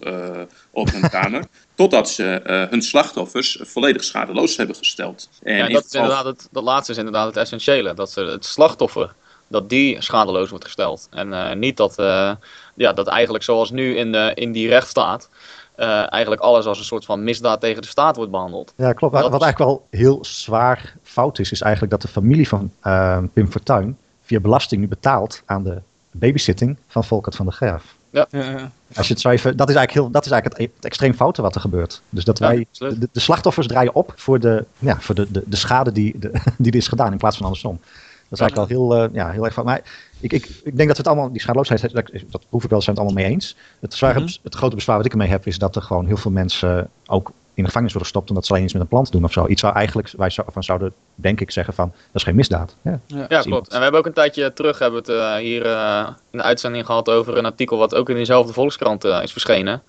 op hun kamer. Totdat ze eh, hun slachtoffers volledig schadeloos hebben gesteld. En Ja, in dat, is inderdaad het, dat laatste is inderdaad het essentiële. Dat ze het slachtoffer, dat die schadeloos wordt gesteld. En eh, niet dat, eh, ja, dat eigenlijk zoals nu in, de, in die rechtsstaat, eh eigenlijk alles als een soort van misdaad tegen de staat wordt behandeld. Ja, klopt. Wat, Dat wat is- eigenlijk wel heel zwaar fout is, is eigenlijk dat de familie van Pim Fortuyn via belasting nu betaalt aan de babysitting van Volkert van der Graaf. Ja, Als je het zo even, dat is eigenlijk, heel, dat is eigenlijk het, het extreem foute wat er gebeurt. Dus dat Ja, wij, de, de slachtoffers draaien op voor de, ja, voor de, de, de schade die, de, die er is gedaan in plaats van andersom. Dat is eigenlijk wel heel, eh, ja, heel erg fout. Maar ik, ik, ik denk dat we het allemaal, die schadeloosheid, dat, dat proef ik wel, zijn het allemaal mee eens. Het, zware, Mhm. het grote bezwaar wat ik ermee heb, is dat er gewoon heel veel mensen ook in de gevangenis worden gestopt omdat ze alleen iets met een plant doen of zo. Iets waar eigenlijk wij zo- van zouden, denk ik, zeggen van, dat is geen misdaad. Ja. Ja, iemand- klopt. En we hebben ook een tijdje terug hebben we het eh, hier eh, in de uitzending gehad over een artikel wat ook in diezelfde Volkskrant eh, is verschenen. En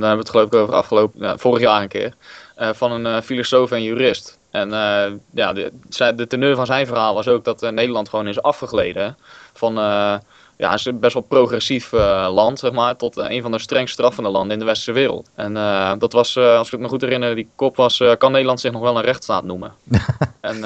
daar hebben we het geloof ik over afgelopen, ja, vorig jaar een keer. eh, van een eh, filosoof en jurist. En eh, ja, de, de teneur van zijn verhaal was ook dat Nederland gewoon is afgegleden van... ja, het is een best wel progressief eh, land, zeg maar, tot eh, een van de strengst straffende landen in de westerse wereld. En eh, dat was, als ik me goed herinner, die kop was, kan Nederland zich nog wel een rechtsstaat noemen? en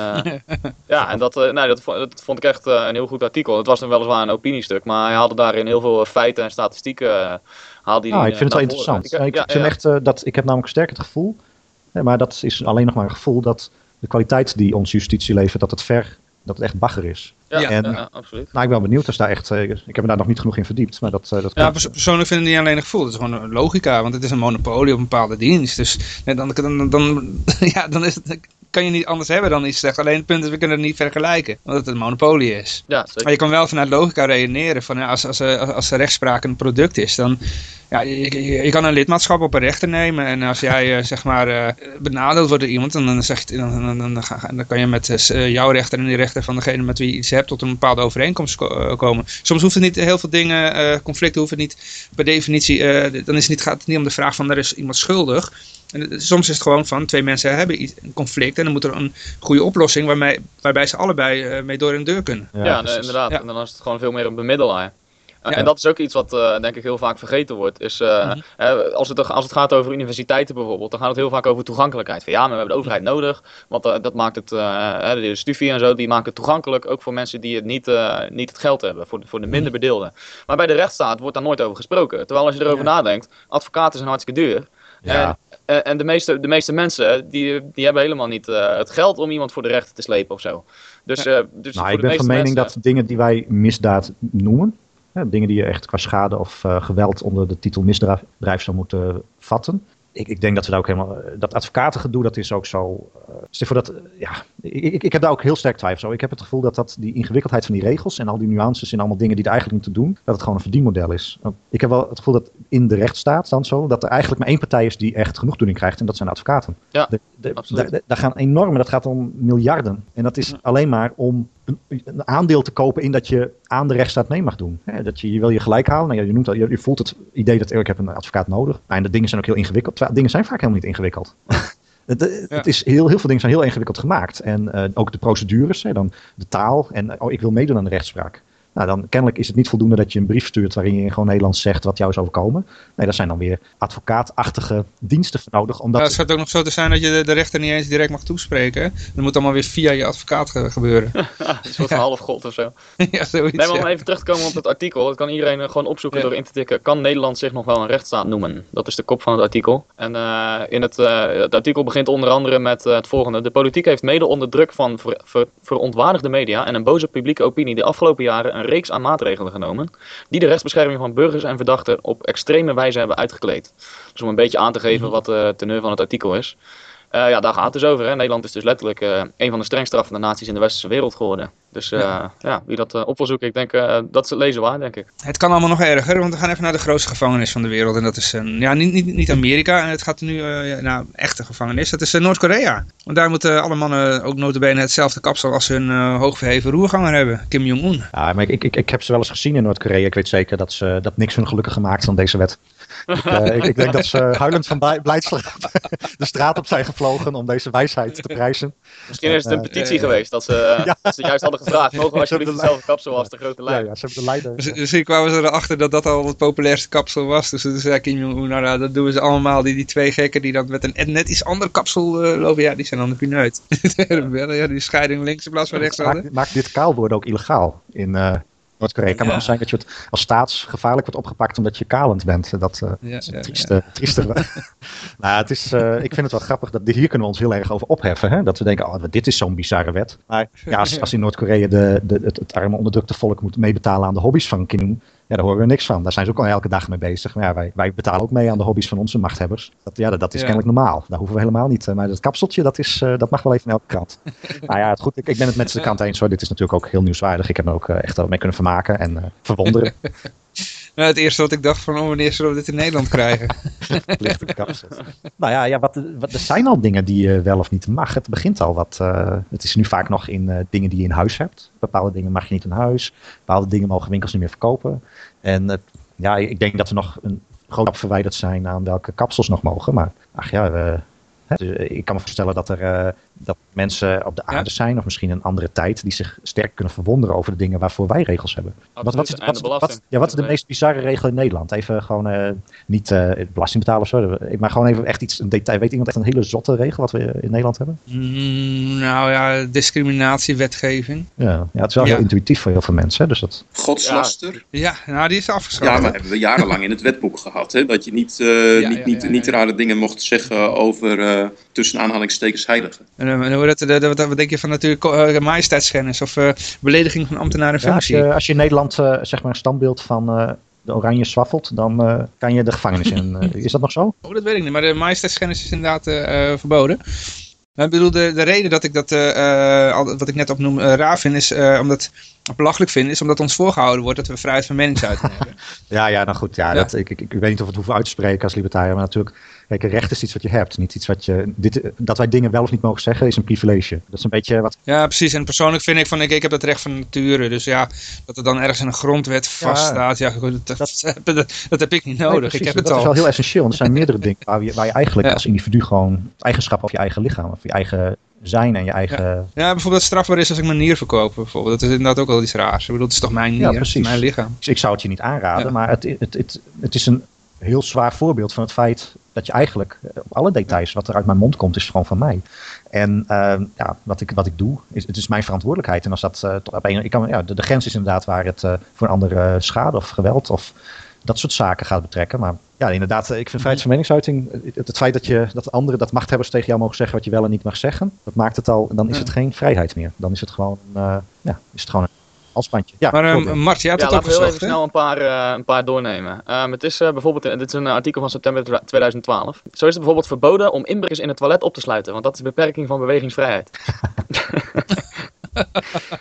ja, en dat, nee, dat, dat vond ik echt een heel goed artikel. Het was dan weliswaar een opiniestuk, maar hij haalde daarin heel veel feiten en statistieken. haalde hij, Nou, ik vind het wel interessant. Ik, Ik, ja, vind ja. echt, dat, ik heb namelijk sterk het gevoel, maar dat is alleen nog maar een gevoel, dat de kwaliteit die onze justitie levert, dat het ver, dat het echt bagger is. Ja, En- ja, absoluut. Nou, ik ben benieuwd, dus daar echt, eh, ik heb me daar nog niet genoeg in verdiept, maar dat, eh, dat Ja, pers- persoonlijk vind ik het niet alleen een gevoel. Het is gewoon een logica, want het is een monopolie op een bepaalde dienst. Dus nee, dan, dan, dan, ja, dan is het, kan je niet anders hebben dan iets slechts. Alleen het punt is, we kunnen het niet vergelijken, omdat het een monopolie is. Ja, zeker. Maar je kan wel vanuit logica redeneren van ja, als, als, als, als de rechtspraak een product is, dan ja, je, je, je kan een lidmaatschap op een rechter nemen. En als jij eh, zeg maar eh, benadeeld wordt door iemand, dan, dan, zeg je, dan, dan, dan, dan, kan je met eh, jouw rechter en die rechter van degene met wie je iets hebt tot een bepaalde overeenkomst ko- komen. Soms hoeft het niet heel veel dingen, eh, conflicten hoeven niet per definitie, eh, dan is het niet, gaat het niet om de vraag van er is iemand schuldig. En soms is het gewoon van twee mensen hebben iets- een conflict en dan moet er een goede oplossing waarmee, waarbij ze allebei eh, mee door een deur kunnen. Ja, inderdaad. Ja. En dan is het gewoon veel meer een bemiddelaar. Ja. En dat is ook iets wat eh, denk ik heel vaak vergeten wordt. Is, eh, Mhm. als, het, als het gaat over universiteiten bijvoorbeeld, dan gaat het heel vaak over toegankelijkheid. Van ja, maar we hebben de overheid nodig, want eh, dat maakt het, de studie en zo, die maken het toegankelijk ook voor mensen die het niet, niet het geld hebben, voor de, voor de minder Mhm. bedeelden. Maar bij de rechtsstaat wordt daar nooit over gesproken. Terwijl als je erover nadenkt, advocaten zijn hartstikke duur. Ja. En, en, de, meeste, de meeste mensen, die, die hebben helemaal niet het geld om iemand voor de rechter te slepen of zo. Dus, dus Nou, ik ben van mening mensen- dat dingen die wij misdaad noemen, Dingen die je echt qua schade of eh, geweld onder de titel misdrijf zou moeten vatten. Ik, ik denk dat we daar ook helemaal. eh, Dat advocatengedoe, dat is ook zo. eh stel voor dat. ja, ik, ik, heb daar ook heel sterk twijfels over. Ik heb het gevoel dat, dat die ingewikkeldheid van die regels en al die nuances en allemaal dingen die er eigenlijk te doen, dat het gewoon een verdienmodel is. Ik heb wel het gevoel dat in de rechtsstaat dan zo, dat er eigenlijk maar één partij is die echt genoegdoening krijgt en dat zijn de advocaten. Ja, De- de- absoluut. daar- Daar gaan enorme, dat gaat om miljarden. En dat is alleen maar om een, een aandeel te kopen in dat je aan de rechtsstaat mee mag doen. Hè, dat je, je wil je gelijk halen. Nou, ja, je, noemt, dat- je, je voelt het idee dat ik heb een advocaat nodig. Nou, en de dingen zijn ook heel ingewikkeld. Terwijl dingen zijn vaak helemaal niet ingewikkeld. Het, het Ja. is heel, heel veel dingen zijn heel ingewikkeld gemaakt. En eh, ook de procedures, hè, dan de taal. En eh, oh, ik wil meedoen aan de rechtspraak. Nou, dan kennelijk is het niet voldoende dat je een brief stuurt waarin je in gewoon Nederlands zegt wat jou is overkomen. Nee, daar zijn dan weer advocaatachtige diensten voor nodig. Omdat Ja, het schijnt ook nog zo te zijn dat je de, de rechter niet eens direct mag toespreken. Dat moet allemaal weer via je advocaat ge- gebeuren. een soort van half god of zo. ja, zoiets. Nee, maar om ja. even terug te komen op het artikel. Dat kan iedereen gewoon opzoeken Ja. door in te tikken. Kan Nederland zich nog wel een rechtsstaat noemen? Dat is de kop van het artikel. En eh, in het, eh, het artikel begint onder andere met eh, het volgende. De politiek heeft mede onder druk van ver, ver- verontwaardigde media en een boze publieke opinie de afgelopen jaren een reeks aan maatregelen genomen. Die de rechtsbescherming van burgers en verdachten op extreme wijze hebben uitgekleed. Dus om een beetje aan te geven wat de teneur van het artikel is. Eh, ja, daar gaat het dus over. Hè. Nederland is dus letterlijk eh, een van de strengst straffende naties in de westerse wereld geworden. Dus eh, ja. wie dat eh, op wil zoeken, ik denk eh, dat is het lezen waar, denk ik. Het kan allemaal nog erger, want we gaan even naar de grootste gevangenis van de wereld. En dat is een, ja, niet, niet, niet Amerika, en het gaat nu eh, ja, naar echte gevangenis. Dat is Noord-Korea. Want daar moeten alle mannen ook notabene hetzelfde kapsel als hun eh, hoogverheven roerganger hebben. Kim Jong-un. Ja, maar ik, ik, ik heb ze wel eens gezien in Noord-Korea. Ik weet zeker dat, ze, dat niks hun gelukkiger maakt dan deze wet. Ik, eh, ik, ik denk dat ze huilend van blij- blijdschap de straat op zijn gevlogen om deze wijsheid te prijzen. Misschien is het een Eh, petitie geweest dat ze, eh, Ja. dat ze juist hadden gevraagd. Mogen we alsjeblieft de hetzelfde kapsel als de grote Ja, lijn? ja, ze hebben de leider. Dus, misschien kwamen ze erachter dat dat al het populairste kapsel was. Dus toen zei Kim Jong-un, nou, nou, dat doen ze allemaal. Die, die twee gekken die dan met een net iets ander kapsel eh, lopen. Ja, die zijn dan de pineut. De rebellen, ja, die scheiding links in plaats van rechts hadden. Maakt, maakt dit kaal worden ook illegaal in eh, Noord-Korea? Het kan Ja. zijn dat je het als staatsgevaarlijk wordt opgepakt omdat je kalend bent. Dat eh, Ja, is een trieste. trieste nou, het is, eh, ik vind het wel grappig dat hier kunnen we ons heel erg over opheffen. Hè? Dat we denken, oh, dit is zo'n bizarre wet. Maar ja, als, als in Noord-Korea de, de, het, het arme onderdrukte volk moet meebetalen aan de hobby's van Kim ja, daar horen we niks van. Daar zijn ze ook al elke dag mee bezig. Maar ja, wij, wij betalen ook mee aan de hobby's van onze machthebbers. Dat, ja, dat, dat is Ja. kennelijk normaal. Daar hoeven we helemaal niet. eh, Maar dat kapseltje, dat, is, eh, dat mag wel even in elke krant. nou ja, het goed, ik, ik ben het met de kant eens hoor. Dit is natuurlijk ook heel nieuwswaardig. Ik heb me ook eh, echt wel mee kunnen vermaken en verwonderen. Nou, het eerste wat ik dacht van, oh, wanneer zullen we dit in Nederland krijgen? lichte kapsel. Nou ja, ja wat, er zijn al dingen die je wel of niet mag. Het begint al wat. eh, het is nu vaak nog in eh, dingen die je in huis hebt. Bepaalde dingen mag je niet in huis. Bepaalde dingen mogen winkels niet meer verkopen. En ja, ik denk dat we nog een groot verwijderd zijn aan welke kapsels nog mogen. Maar ach ja, dus, eh, ik kan me voorstellen dat er eh, dat mensen op de Ja. aarde zijn, of misschien een andere tijd, die zich sterk kunnen verwonderen over de dingen waarvoor wij regels hebben. Wat, wat, is, wat, ja, wat is de meest bizarre regel in Nederland? Even gewoon, eh, niet eh belasting betalen of zo, maar gewoon even echt iets, een detail. Weet iemand echt een hele zotte regel wat we in Nederland hebben? Mm, nou ja, discriminatiewetgeving. Ja, ja het is wel Ja. heel intuïtief voor heel veel mensen. Hè? Dus dat, Godslaster. Ja, nou die is Ja, afgeschaft. dat hè? hebben we jarenlang in het wetboek gehad. Hè? Dat je niet, eh, Ja, niet, ja, niet, ja, niet ja. rare dingen mocht zeggen over eh, tussen aanhalingstekens heiligen. En, eh, en hoe dat, de- de- wat, wat denk je van natuurlijk uh, majesteitsschennis of eh, belediging van ambtenaar en ja, als, functie? je, als je in Nederland eh, zeg maar een standbeeld van eh, de oranje zwaffelt, dan eh, kan je de gevangenis in. Eh, is dat nog zo? Oh, dat weet ik niet, maar de majesteitsschennis is inderdaad eh, eh, verboden. Maar ik bedoel, de, de reden dat ik dat, eh, eh, al- wat ik net opnoem, eh, raar vind, is eh, omdat, belachelijk vind, is omdat ons voorgehouden wordt dat we vrijheid van meningsuiting hebben. Ja, ja, nou goed. Ja, Ja. Dat, ik, ik, ik weet niet of we het hoeven uit te spreken als libertariër, maar natuurlijk, kijk, recht is iets wat je hebt. Niet iets wat je, dit, dat wij dingen wel of niet mogen zeggen, is een privilege. Dat is een beetje wat Ja, precies. En persoonlijk vind ik van, ik, ik heb dat recht van nature. Dus ja, dat er dan ergens in een grondwet vaststaat, ja, goed, dat, dat, dat, heb ik niet nodig. Nee, ik heb het dat is al. wel heel essentieel. Er zijn meerdere dingen waar je, waar je eigenlijk Ja. als individu gewoon het eigenschap of je eigen lichaam, of je eigen zijn en je eigen... Ja, bijvoorbeeld dat het strafbaar is als ik mijn nier verkoop. Bijvoorbeeld. Dat is inderdaad ook wel iets raars. Ik bedoel, het is toch mijn nier, Ja, is precies. mijn lichaam. Ik zou het je niet aanraden, Ja. maar het, het, het, het is een heel zwaar voorbeeld van het feit dat je eigenlijk eh, op alle details, wat er uit mijn mond komt, is gewoon van mij. En eh, ja, wat, ik, wat ik doe, is, het is mijn verantwoordelijkheid. En als dat eh, op een, ik kan, ja, de, de grens is inderdaad waar het voor een ander eh, schade of geweld of dat soort zaken gaat betrekken. Maar ja, inderdaad, ik vind vrijheid van meningsuiting, het, het feit dat, je, dat anderen, dat machthebbers tegen jou mogen zeggen wat je wel en niet mag zeggen, dat maakt het al, dan is het geen vrijheid meer. Dan is het gewoon, ja, is het gewoon halsbandje. Ja, Maar ehm Mart, jij had Ja, het laten we heel even snel een paar, eh, een paar doornemen. Ehm, het is eh, bijvoorbeeld, dit is een artikel van september 2012. Zo is het bijvoorbeeld verboden om inbrekers in het toilet op te sluiten, want dat is beperking van bewegingsvrijheid.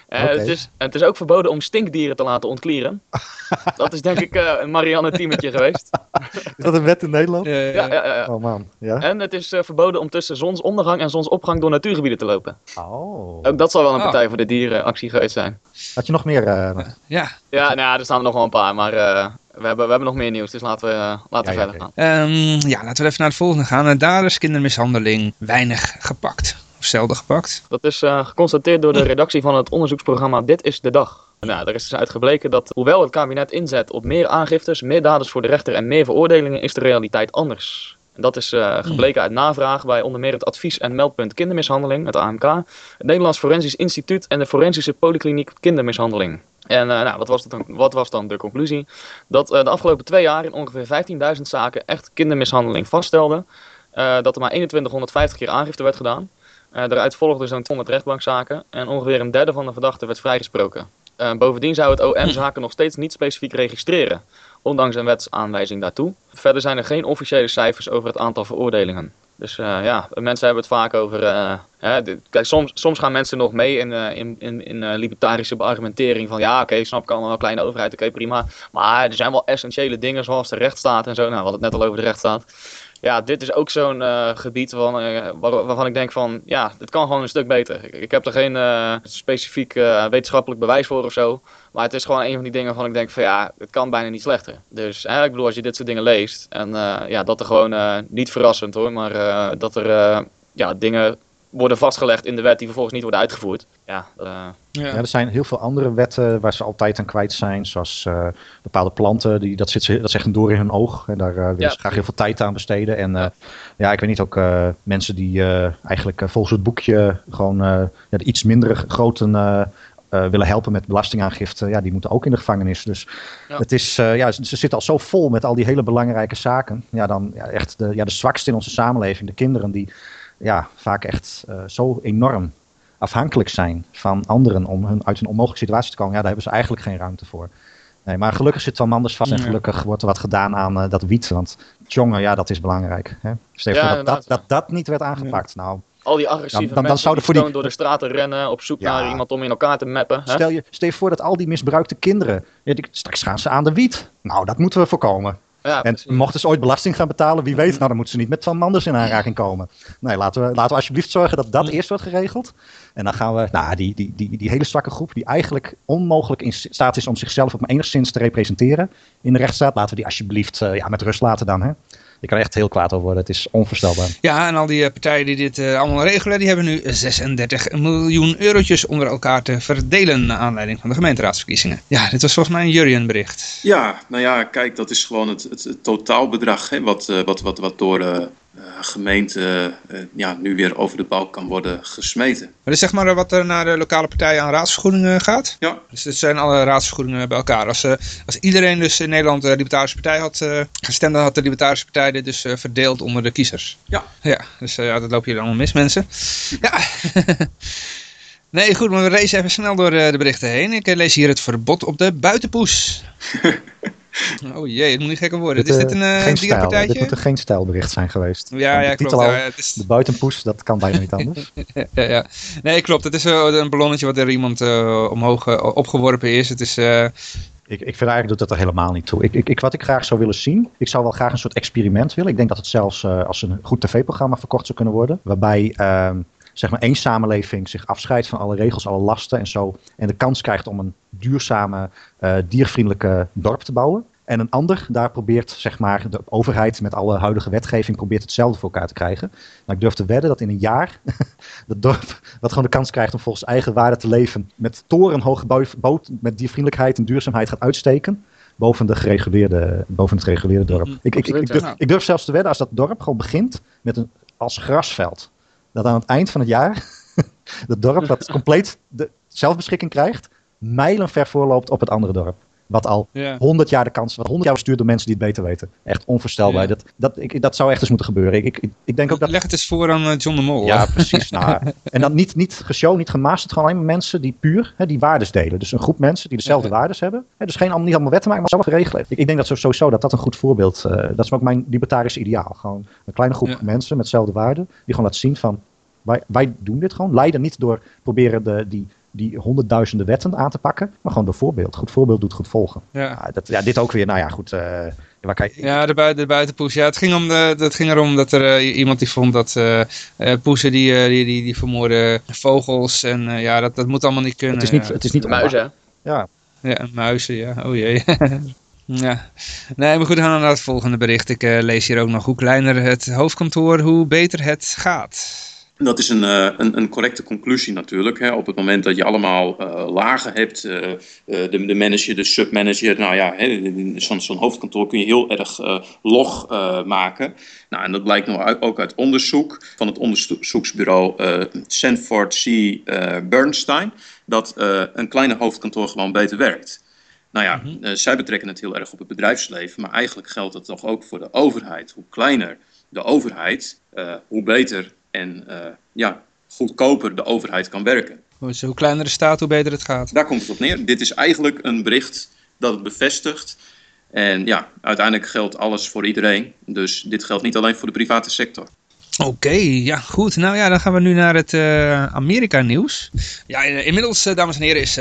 Eh, het, is, het is ook verboden om stinkdieren te laten ontklieren. dat is denk ik eh, een Marianne Teametje geweest. Is dat een wet in Nederland? Ja, ja, ja, ja. Oh man, ja. En het is eh, verboden om tussen zonsondergang en zonsopgang door natuurgebieden te lopen. Oh. Ook dat zal wel een Oh. partij voor de dierenactie geweest zijn. Had je nog meer? eh, ja. Ja, nou ja, er staan er nog wel een paar, maar eh, we, hebben, we hebben nog meer nieuws, dus laten we, laten we Ja, verder ja. gaan. Ehm, ja, laten we even naar het volgende gaan. Daar is kindermishandeling weinig gepakt. Of zelden gepakt. Dat is eh, geconstateerd door de redactie van het onderzoeksprogramma Dit is de Dag. Nou, er is dus uitgebleken dat hoewel het kabinet inzet op meer aangiftes, meer daders voor de rechter en meer veroordelingen, is de realiteit anders. En dat is eh, gebleken uit navraag bij onder meer het advies- en meldpunt kindermishandeling, het AMK, het Nederlands Forensisch Instituut en de Forensische Polykliniek Kindermishandeling. En eh, nou, wat, was dan, wat was dan de conclusie? Dat de afgelopen twee jaar in ongeveer 15.000 zaken echt kindermishandeling vaststelden. Dat er maar 2150 keer aangifte werd gedaan. Eh, daaruit volgden zo'n 200 rechtbankzaken en ongeveer een derde van de verdachten werd vrijgesproken. Eh, bovendien zou het OM zaken nog steeds niet specifiek registreren, ondanks een wetsaanwijzing daartoe. Verder zijn er geen officiële cijfers over het aantal veroordelingen. Dus eh, ja, mensen hebben het vaak over. hè, kijk, soms, soms gaan mensen nog mee in, in, in, libertarische beargumentering van ja, oké, snap ik allemaal kleine overheid, oké, prima. Maar er zijn wel essentiële dingen zoals de rechtsstaat en zo. Nou, we hadden het net al over de rechtsstaat. Ja, dit is ook zo'n eh, gebied eh, waar- waarvan ik denk van, ja, dit kan gewoon een stuk beter. Ik, heb er geen eh, specifiek wetenschappelijk bewijs voor of zo. Maar het is gewoon een van die dingen waarvan ik denk van, ja, het kan bijna niet slechter. Dus hè, ik bedoel, als je dit soort dingen leest, en ja, dat er gewoon, niet verrassend hoor, maar dat er ja, dingen worden vastgelegd in de wet die vervolgens niet worden uitgevoerd. Ja, eh, Ja, er zijn heel veel andere wetten waar ze altijd aan kwijt zijn. Zoals eh, bepaalde planten, die, dat, zit, ze- dat een door in hun oog. En daar eh, willen Ja. ze graag heel veel tijd aan besteden. En eh, ja, ik weet niet, ook eh, mensen die eh, eigenlijk volgens het boekje gewoon eh, ja, de iets mindere groten eh, eh, willen helpen met belastingaangifte. Ja, die moeten ook in de gevangenis. Dus Ja. het is, eh, ja, ze, ze zitten al zo vol met al die hele belangrijke zaken. Ja, dan ja, echt de, ja, de zwakste in onze samenleving, de kinderen, die ja, vaak echt eh, zo enorm afhankelijk zijn van anderen om hun, uit een onmogelijke situatie te komen, ja, daar hebben ze eigenlijk geen ruimte voor. Nee, maar gelukkig zit Van Manders vast en gelukkig wordt er wat gedaan aan eh, dat wiet. Want jongen, ja, dat is belangrijk. Hè? Ja, voor dat, dat, dat dat niet werd aangepakt. Nou, al die agressieve Dan- dan- dan mensen zouden voor die- door de straten rennen op zoek Ja. naar iemand om in elkaar te mappen. Hè? stel, je, stel je voor dat al die misbruikte kinderen, ja, die, straks gaan ze aan de wiet. Nou, dat moeten we voorkomen. Ja, En mochten ze ooit belasting gaan betalen, wie weet, nou dan moeten ze niet met Van Manders in aanraking komen. Nee, laten we, laten we alsjeblieft zorgen dat dat eerst wordt geregeld. En dan gaan we, nou, die, die, die, die hele zwakke groep, die eigenlijk onmogelijk in staat is om zichzelf op enigszins te representeren in de rechtsstaat, laten we die alsjeblieft eh, ja, met rust laten dan. Hè? Je kan er echt heel kwaad over worden, het is onvoorstelbaar. Ja, en al die eh, partijen die dit eh, allemaal regelen, die hebben nu 36 miljoen eurotjes onder elkaar te verdelen naar aanleiding van de gemeenteraadsverkiezingen. Ja, dit was volgens mij een Jurjen-bericht. Ja, nou ja, kijk, dat is gewoon het, het, het totaalbedrag hè, wat, eh, wat, wat, wat door eh, gemeente eh, ja, nu weer over de balk kan worden gesmeten. Maar dit is zeg maar eh, wat er naar de lokale partijen aan raadsvergoedingen gaat. Ja, Dus dit zijn alle raadsvergoedingen bij elkaar. Als, eh, als iedereen dus in Nederland de Libertarische Partij had eh, gestemd, dan had de Libertarische Partij dit dus eh, verdeeld onder de kiezers. Ja. Ja, dus eh, ja, dat lopen jullie allemaal mis, mensen. Ja. nee, goed, maar we racen even snel door eh, de berichten heen. Ik eh, lees hier het verbod op de buitenpoes. oh jee, het moet niet gekker worden. is eh, dit een eh geen stijl, dit dierenpartijtje? moet een geen stijlbericht zijn geweest. Ja, klopt. al, Ja, is, De buitenpoes, dat kan bijna niet anders. ja, ja. Nee, klopt. Het is eh, een ballonnetje wat er iemand eh, omhoog eh, opgeworpen is. Het is... eh, Ik, ik vind eigenlijk doet dat er helemaal niet toe. Ik, ik, ik, wat ik graag zou willen zien, ik zou wel graag een soort experiment willen. Ik denk dat het zelfs eh, als een goed tv-programma verkocht zou kunnen worden. Waarbij ehm, zeg maar één samenleving zich afscheidt van alle regels, alle lasten en zo. En de kans krijgt om een duurzame, eh, diervriendelijke dorp te bouwen. En een ander daar probeert, zeg maar, de overheid met alle huidige wetgeving probeert hetzelfde voor elkaar te krijgen. Nou, ik durf te wedden dat in een jaar dat dorp, wat gewoon de kans krijgt om volgens eigen waarde te leven, met torenhoge boot, met diervriendelijkheid en duurzaamheid gaat uitsteken. Boven, de gereguleerde, boven het gereguleerde dorp. Mhm, ik, ik, ik, absoluut, ik, durf, ja. ik durf zelfs te wedden als dat dorp gewoon begint met een, als grasveld. Dat aan het eind van het jaar dat dorp dat compleet de zelfbeschikking krijgt, mijlen ver voorloopt op het andere dorp. Wat al Ja. 100 jaar de kans, wat 100 jaar bestuurd door mensen die het beter weten. Echt onvoorstelbaar. Dat, dat, ik, dat zou echt eens moeten gebeuren. Ik, ik, ik denk ook dat. Leg het eens voor aan eh, John de Mol. Ja, precies. nou, en dan niet, niet geshow, niet gemasterd, gewoon alleen maar mensen die puur hè, die waardes delen. Dus een groep mensen die dezelfde Ja. waardes hebben. Hè, dus geen, allemaal- niet allemaal wetten maken, maar zelf regelen. Ik, ik denk dat zo- sowieso dat dat een goed voorbeeld, eh dat is ook mijn libertarische ideaal. Gewoon een kleine groep Ja. mensen met dezelfde waarden, die gewoon laten zien van, wij, wij doen dit gewoon. Leiden niet door proberen de, die, die honderdduizenden wetten aan te pakken, maar gewoon door voorbeeld. Goed voorbeeld doet goed volgen. Ja. Ja, dat, ja, dit ook weer, nou ja, goed. eh, waar kan je- Ja, de, bui de buitenpoes. Ja, het ging, om de, het ging erom dat er eh, iemand die vond dat eh eh, poezen die, eh, die, die, die vermoorden vogels. En eh, ja, dat, dat moet allemaal niet kunnen. het is niet, ja. het is niet Muizen, hè? Ja, Ja, muizen, ja. Oh jee. ja. Nee, maar goed, we gaan naar het volgende bericht. Ik eh, lees hier ook nog hoe kleiner het hoofdkantoor, hoe beter het gaat. Dat is een, eh, een, een correcte conclusie natuurlijk. Hè. Op het moment dat je allemaal eh, lagen hebt, eh, de, de manager, de submanager, nou ja, zo'n hoofdkantoor kun je heel erg log maken. Nou, en dat blijkt nou uit- ook uit onderzoek van het onderzoeksbureau Sanford C. Bernstein, dat een kleine hoofdkantoor gewoon beter werkt. Nou ja, eh, zij betrekken het heel erg op het bedrijfsleven, maar eigenlijk geldt het toch ook voor de overheid. Hoe kleiner de overheid, hoe beter en eh, ja, goedkoper de overheid kan werken. Dus hoe kleiner de staat, hoe beter het gaat. Daar komt het op neer. Dit is eigenlijk een bericht dat het bevestigt. En ja, uiteindelijk geldt alles voor iedereen. Dus dit geldt niet alleen voor de private sector. Oké, ja goed. Nou ja, dan gaan we nu naar het eh, Amerika-nieuws. Ja, eh, inmiddels, dames en heren, is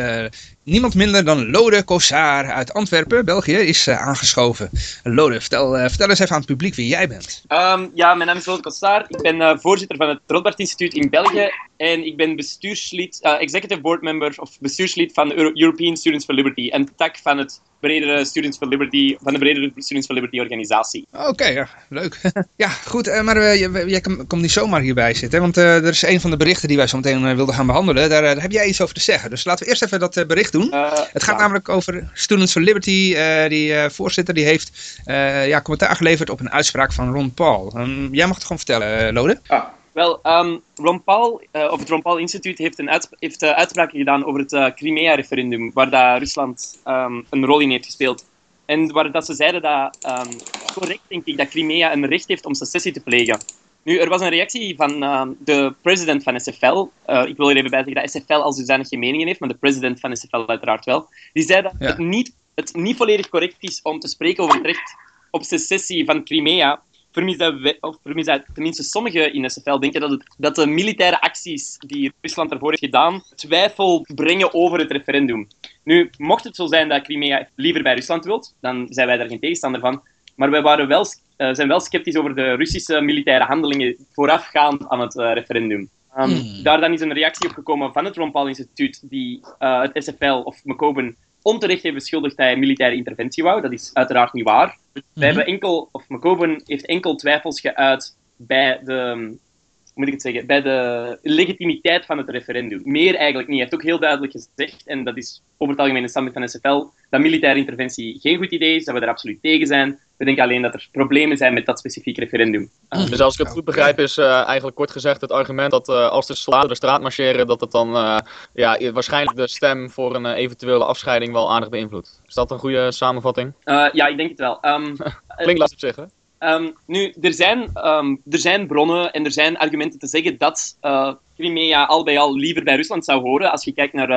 niemand minder dan Lode Kossaar uit Antwerpen, België, is eh, aangeschoven. Lode, vertel, eh, vertel eens even aan het publiek wie jij bent. Ehm, ja, mijn naam is Lode Kostaar. Ik ben eh, voorzitter van het Rothbard Instituut in België. En ik ben bestuurslid, executive board member of bestuurslid van de Euro- European Students for Liberty. Een tak van het bredere Students for Liberty, van de bredere Students for Liberty organisatie. Oké, ja, leuk. ja, goed, maar jij, jij kom- komt niet zomaar hierbij zitten, hè, want er is een van de berichten die wij zo meteen wilden gaan behandelen. Daar, daar heb jij iets over te zeggen. Dus laten we eerst even dat eh, doen. Eh, Het gaat ja. namelijk over Students for Liberty. eh, die eh, voorzitter die heeft ja, commentaar geleverd op een uitspraak van Ron Paul. Ehm, jij mag het gewoon vertellen, Lode. Ah, Wel, ehm, Ron Paul, eh, of het Ron Paul Instituut, heeft, een uitsp- heeft uitspraken gedaan over het eh, Crimea-referendum, waar dat Rusland ehm, een rol in heeft gespeeld. En waar dat ze zeiden dat, ehm, correct denk ik, dat Crimea een recht heeft om secessie te plegen. Nu, er was een reactie van ehm, de president van SFL. Eh, ik wil er even bij zeggen dat SFL al zodanig geen meningen heeft, maar de president van SFL uiteraard wel. Die zei dat Ja. het, niet, het niet volledig correct is om te spreken over het recht op secessie van Crimea, vermis dat, we- of vermis dat tenminste sommigen in SFL denken dat, het, dat de militaire acties die Rusland ervoor heeft gedaan twijfel brengen over het referendum. Nu, mocht het zo zijn dat Crimea liever bij Rusland wilt, dan zijn wij daar geen tegenstander van. Maar wij waren wel, eh, zijn wel sceptisch over de Russische militaire handelingen voorafgaand aan het eh, referendum. Ehm, Hmm. Daar dan is een reactie op gekomen van het Ron Paul Instituut, die eh, het SFL of McCoben onterecht heeft beschuldigd dat hij militaire interventie wou. Dat is uiteraard niet waar. Wij hebben enkel, of McCoben heeft enkel twijfels geuit bij de, hoe moet ik het zeggen, bij de legitimiteit van het referendum. Meer eigenlijk niet. Hij heeft ook heel duidelijk gezegd, en dat is over het algemeen een standpunt van SFL, dat militaire interventie geen goed idee is, dat we er absoluut tegen zijn. We denken alleen dat er problemen zijn met dat specifiek referendum. Eh, Dus als ik het goed begrijp, is eh, eigenlijk kort gezegd het argument dat eh, als de soldaten de straat marcheren, dat het dan eh, ja, waarschijnlijk de stem voor een eventuele afscheiding wel aardig beïnvloedt. Is dat een goede samenvatting? ja, ik denk het wel. Ehm, Klinkt lastig zeggen. Ehm, nu, er zijn, ehm, er zijn bronnen en er zijn argumenten te zeggen dat eh, Crimea al bij al liever bij Rusland zou horen. Als je kijkt naar.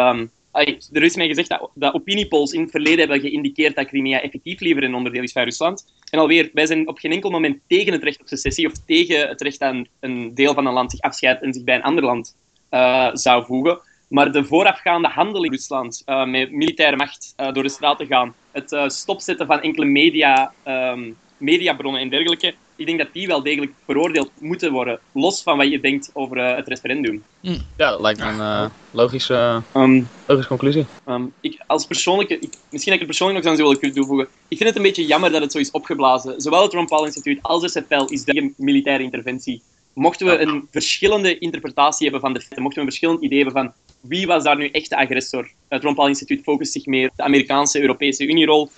ai, er is mij gezegd dat, opiniepolls in het verleden hebben geïndiceerd dat Crimea effectief liever een onderdeel is van Rusland. En alweer, wij zijn op geen enkel moment tegen het recht op secessie of tegen het recht aan een deel van een land zich afscheidt en zich bij een ander land eh, zou voegen. Maar de voorafgaande handel in Rusland eh, met militaire macht door de straat te gaan, het stopzetten van enkele media, mediabronnen en dergelijke, ik denk dat die wel degelijk veroordeeld moeten worden, los van wat je denkt over eh, het referendum. Ja, dat lijkt me een eh, logische, Ehm, logische conclusie. Ehm, ik, als persoonlijke, ik, misschien dat ik er persoonlijk nog aan zou willen toevoegen. Ik vind het een beetje jammer dat het zo is opgeblazen. Zowel het Ron Paul Instituut als SFL is tegen militaire interventie. Mochten we een verschillende interpretatie hebben van de feiten, mochten we een verschillend idee hebben van wie was daar nu echt de agressor. Het Ron Paul Instituut focust zich meer op de Amerikaanse, Europese Unierol.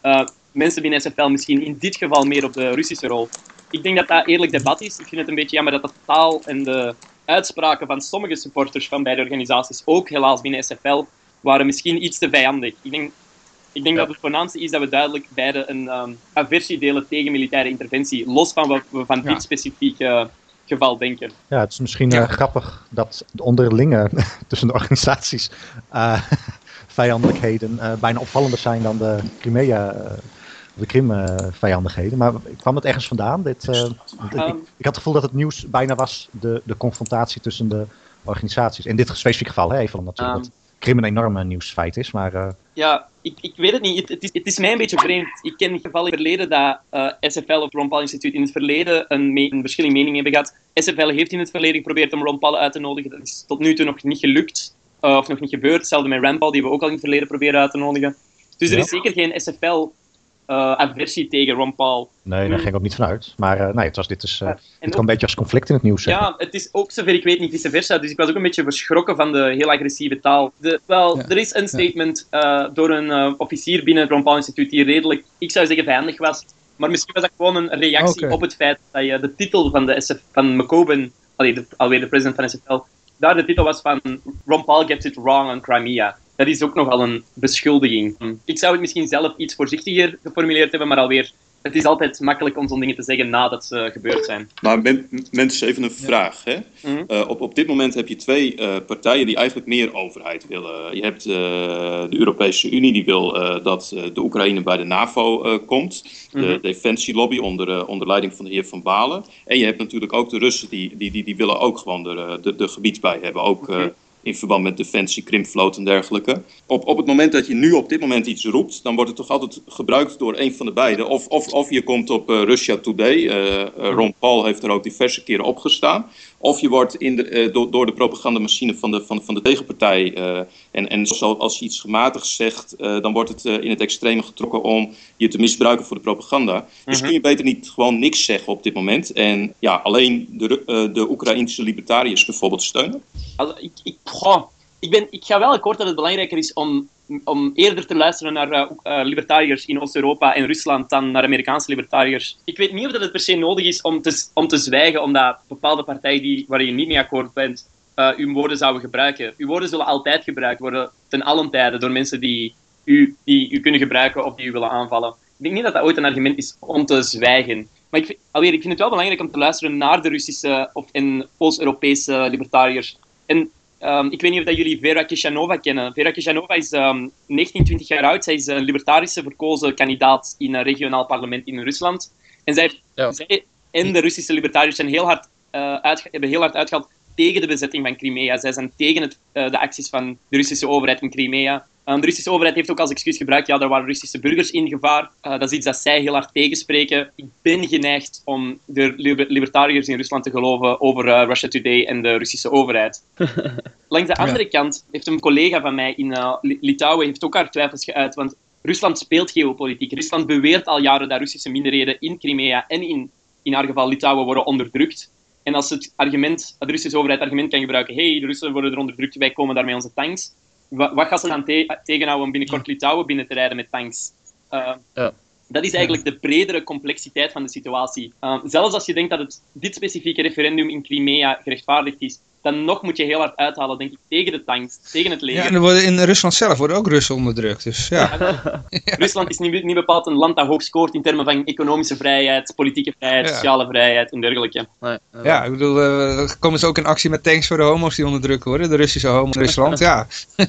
Eh mensen binnen SFL misschien in dit geval meer op de Russische rol. Ik denk dat dat eerlijk debat is. Ik vind het een beetje jammer dat de taal en de uitspraken van sommige supporters van beide organisaties, ook helaas binnen SFL, waren misschien iets te vijandig. Ik denk, Ik denk dat het voornaamste is dat we duidelijk beide een ehm, aversie delen tegen militaire interventie, los van wat we van Ja. dit specifieke geval denken. Ja, het is misschien Ja. eh, grappig dat de onderlinge tussen de organisaties eh, vijandelijkheden eh, bijna opvallender zijn dan de Crimea, eh, de Krim-vijandigheden. maar kwam het ergens vandaan? Dit, eh, ik, Ehm. ik had het gevoel dat het nieuws bijna was de, de confrontatie tussen de organisaties. In dit specifieke geval, hè, even natuurlijk, Ehm. dat Krim een enorme nieuwsfeit is, maar eh, Ja, ik, ik weet het niet. Het, het, is, het is mij een beetje vreemd. Ik ken gevallen in het verleden dat eh, SFL of Ron Paul Instituut in het verleden een, me- een verschil in mening hebben gehad. SFL heeft in het verleden geprobeerd om Ron Paul uit te nodigen. Dat is tot nu toe nog niet gelukt. of nog niet gebeurd. Hetzelfde met Rand Paul, die we ook al in het verleden proberen uit te nodigen. Dus er is zeker geen SFL-aversie tegen Ron Paul. nee, daar ging ik ook niet vanuit. Maar eh, nee, het, was, dit is, eh, Ja, En kwam een beetje als conflict in het nieuws. zeg. Ja, het is ook zover ik weet niet vice versa. Dus ik was ook een beetje verschrokken van de heel agressieve taal. De, wel, Ja. er is een statement eh, door een eh, officier binnen het Ron Paul Instituut die redelijk, ik zou zeggen, vijandig was. Maar misschien was dat gewoon een reactie op het feit dat je de titel van, de SF, van McCoben, allee, de, alweer de president van SFL, daar de titel was van Ron Paul gets it wrong on Crimea. Dat is ook nogal een beschuldiging. Ik zou het misschien zelf iets voorzichtiger geformuleerd hebben, maar alweer, het is altijd makkelijk om zo'n dingen te zeggen nadat ze gebeurd zijn. Maar men- mensen, even een vraag. Hè? Mhm. Eh, op, op dit moment heb je twee eh, partijen die eigenlijk meer overheid willen. Je hebt eh, de Europese Unie, die wil eh, dat eh, de Oekraïne bij de NAVO eh, komt. De Mhm. defensielobby onder, onder leiding van de heer Van Balen. En je hebt natuurlijk ook de Russen, die, die, die, die willen ook gewoon er, de, de gebied bij hebben. Ook eh, Mhm. In verband met defensie, krimvloot en dergelijke. Op, op het moment dat je nu op dit moment iets roept, dan wordt het toch altijd gebruikt door een van de beiden. Of, of, of je komt op eh, Russia Today, eh, Ron Paul heeft er ook diverse keren op gestaan. Of je wordt in de, door, door de propagandamachine van de, van, van de tegenpartij. en, en zo, als je iets gematigs zegt, dan wordt het in het extreme getrokken om je te misbruiken voor de propaganda. Dus Mhm. kun je beter niet gewoon niks zeggen op dit moment. En ja, alleen de, de Oekraïnse libertariërs bijvoorbeeld steunen. Ik, ik, goh, ik, ben, ik ga wel akkoord dat het belangrijker is om, om eerder te luisteren naar eh, eh, libertariërs in Oost-Europa en Rusland dan naar Amerikaanse libertariërs. Ik weet niet of dat het per se nodig is om te, om te zwijgen, omdat bepaalde partijen die, waar je niet mee akkoord bent, eh uw woorden zouden gebruiken. Uw woorden zullen altijd gebruikt worden, ten allen tijde, door mensen die u, die u kunnen gebruiken of die u willen aanvallen. Ik denk niet dat dat ooit een argument is om te zwijgen. Maar ik, vind- alweer, ik vind het wel belangrijk om te luisteren naar de Russische of, en Oost-Europese libertariërs. En Ehm, ik weet niet of dat jullie Vera Kishanova kennen. Vera Kishanova is ehm 19, 20 jaar oud. Zij is een libertarische verkozen kandidaat in een regionaal parlement in Rusland. En zij, heeft, Ja. zij en de Russische libertariërs zijn heel hard, eh, hebben heel hard uitgehaald tegen de bezetting van Crimea. Zij zijn tegen het, eh, de acties van de Russische overheid in Crimea. Ehm, de Russische overheid heeft ook als excuus gebruikt, ja, er waren Russische burgers in gevaar. Eh, dat is iets dat zij heel hard tegenspreken. Ik ben geneigd om de liber- libertariërs in Rusland te geloven over eh, Russia Today en de Russische overheid. Langs de andere kant heeft een collega van mij in eh, Li- Litouwen heeft ook haar twijfels geuit, want Rusland speelt geopolitiek. Rusland beweert al jaren dat Russische minderheden in Crimea en in, in haar geval Litouwen worden onderdrukt. En als het argument, de Russische overheid argument kan gebruiken, hey, de Russen worden er onderdrukt, wij komen daar met onze tanks. Wa- wat gaat ze dan te- tegenhouden om binnenkort Litouwen binnen te rijden met tanks? Eh, Ja. Dat is eigenlijk de bredere complexiteit van de situatie. Uh, zelfs als je denkt dat het, dit specifieke referendum in Crimea gerechtvaardigd is, dan nog moet je heel hard uithalen, denk ik, tegen de tanks, tegen het Ja, leger. en er worden, in Rusland zelf worden ook Russen onderdrukt. Dus ja. Rusland is niet, niet bepaald een land dat hoog scoort in termen van economische vrijheid, politieke vrijheid, Ja. sociale vrijheid en dergelijke. Nee, Ja, ik bedoel, eh, komen ze ook in actie met tanks voor de homo's die onderdrukt worden? De Russische homo's in Rusland, ja. Ik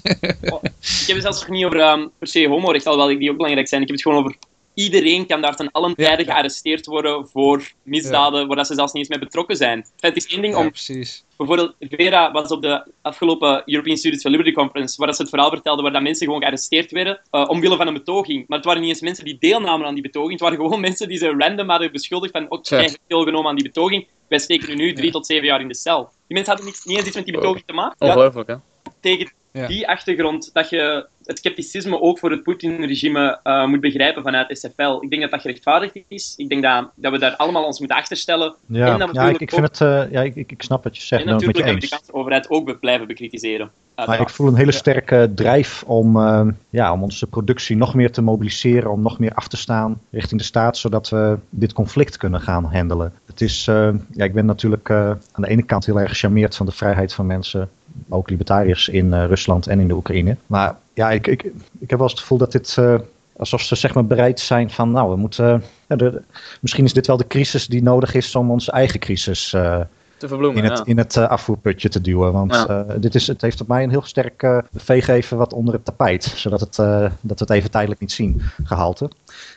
heb het zelfs nog niet over ehm, per se homorecht, alhoewel die ook belangrijk zijn. Ik heb het gewoon over iedereen kan daar ten allen Ja. tijde gearresteerd worden voor misdaden waar dat ze zelfs niet eens mee betrokken zijn. Het is één ding Ja, om precies. Bijvoorbeeld, Vera was op de afgelopen European Students for Liberty Conference, waar dat ze het verhaal vertelde waar dat mensen gewoon gearresteerd werden eh, omwille van een betoging. Maar het waren niet eens mensen die deelnamen aan die betoging, het waren gewoon mensen die ze random hadden beschuldigd van, oh, Tja. jij hebt deelgenomen aan die betoging, wij steken u nu drie tot zeven jaar in de cel. Die mensen hadden niks, niet eens iets met die betoging te maken. Ja, Ongelooflijk, hè? tegen Ja. die achtergrond dat je het scepticisme ook voor het Poetin-regime eh, moet begrijpen vanuit SFL. Ik denk dat dat gerechtvaardigd is. Ik denk dat, dat we daar allemaal ons moeten achterstellen. Ja, En ja ik, ik, vind ook- het, eh, ja ik, ik, ik snap wat je zegt, En met natuurlijk je de eens. Amerikaanse overheid ook blijven bekritiseren. Maar ik voel een hele sterke drijf om, eh, ja, om onze productie nog meer te mobiliseren, om nog meer af te staan richting de staat, zodat we dit conflict kunnen gaan handelen. Het is, ja, ik ben natuurlijk aan de ene kant heel erg gecharmeerd van de vrijheid van mensen, ook libertariërs in Rusland en in de Oekraïne. Maar ja, ik, ik, ik heb wel eens het gevoel dat dit, eh, alsof ze zeg maar bereid zijn van, nou, we moeten, ja, de, misschien is dit wel de crisis die nodig is om onze eigen crisis eh, Te verbloemen, in het, ja. in het eh, afvoerputje te duwen. Want Ja. eh, dit is, het heeft op mij een heel sterk eh veeg even wat onder het tapijt, zodat het, eh, dat we het even tijdelijk niet zien, gehalte.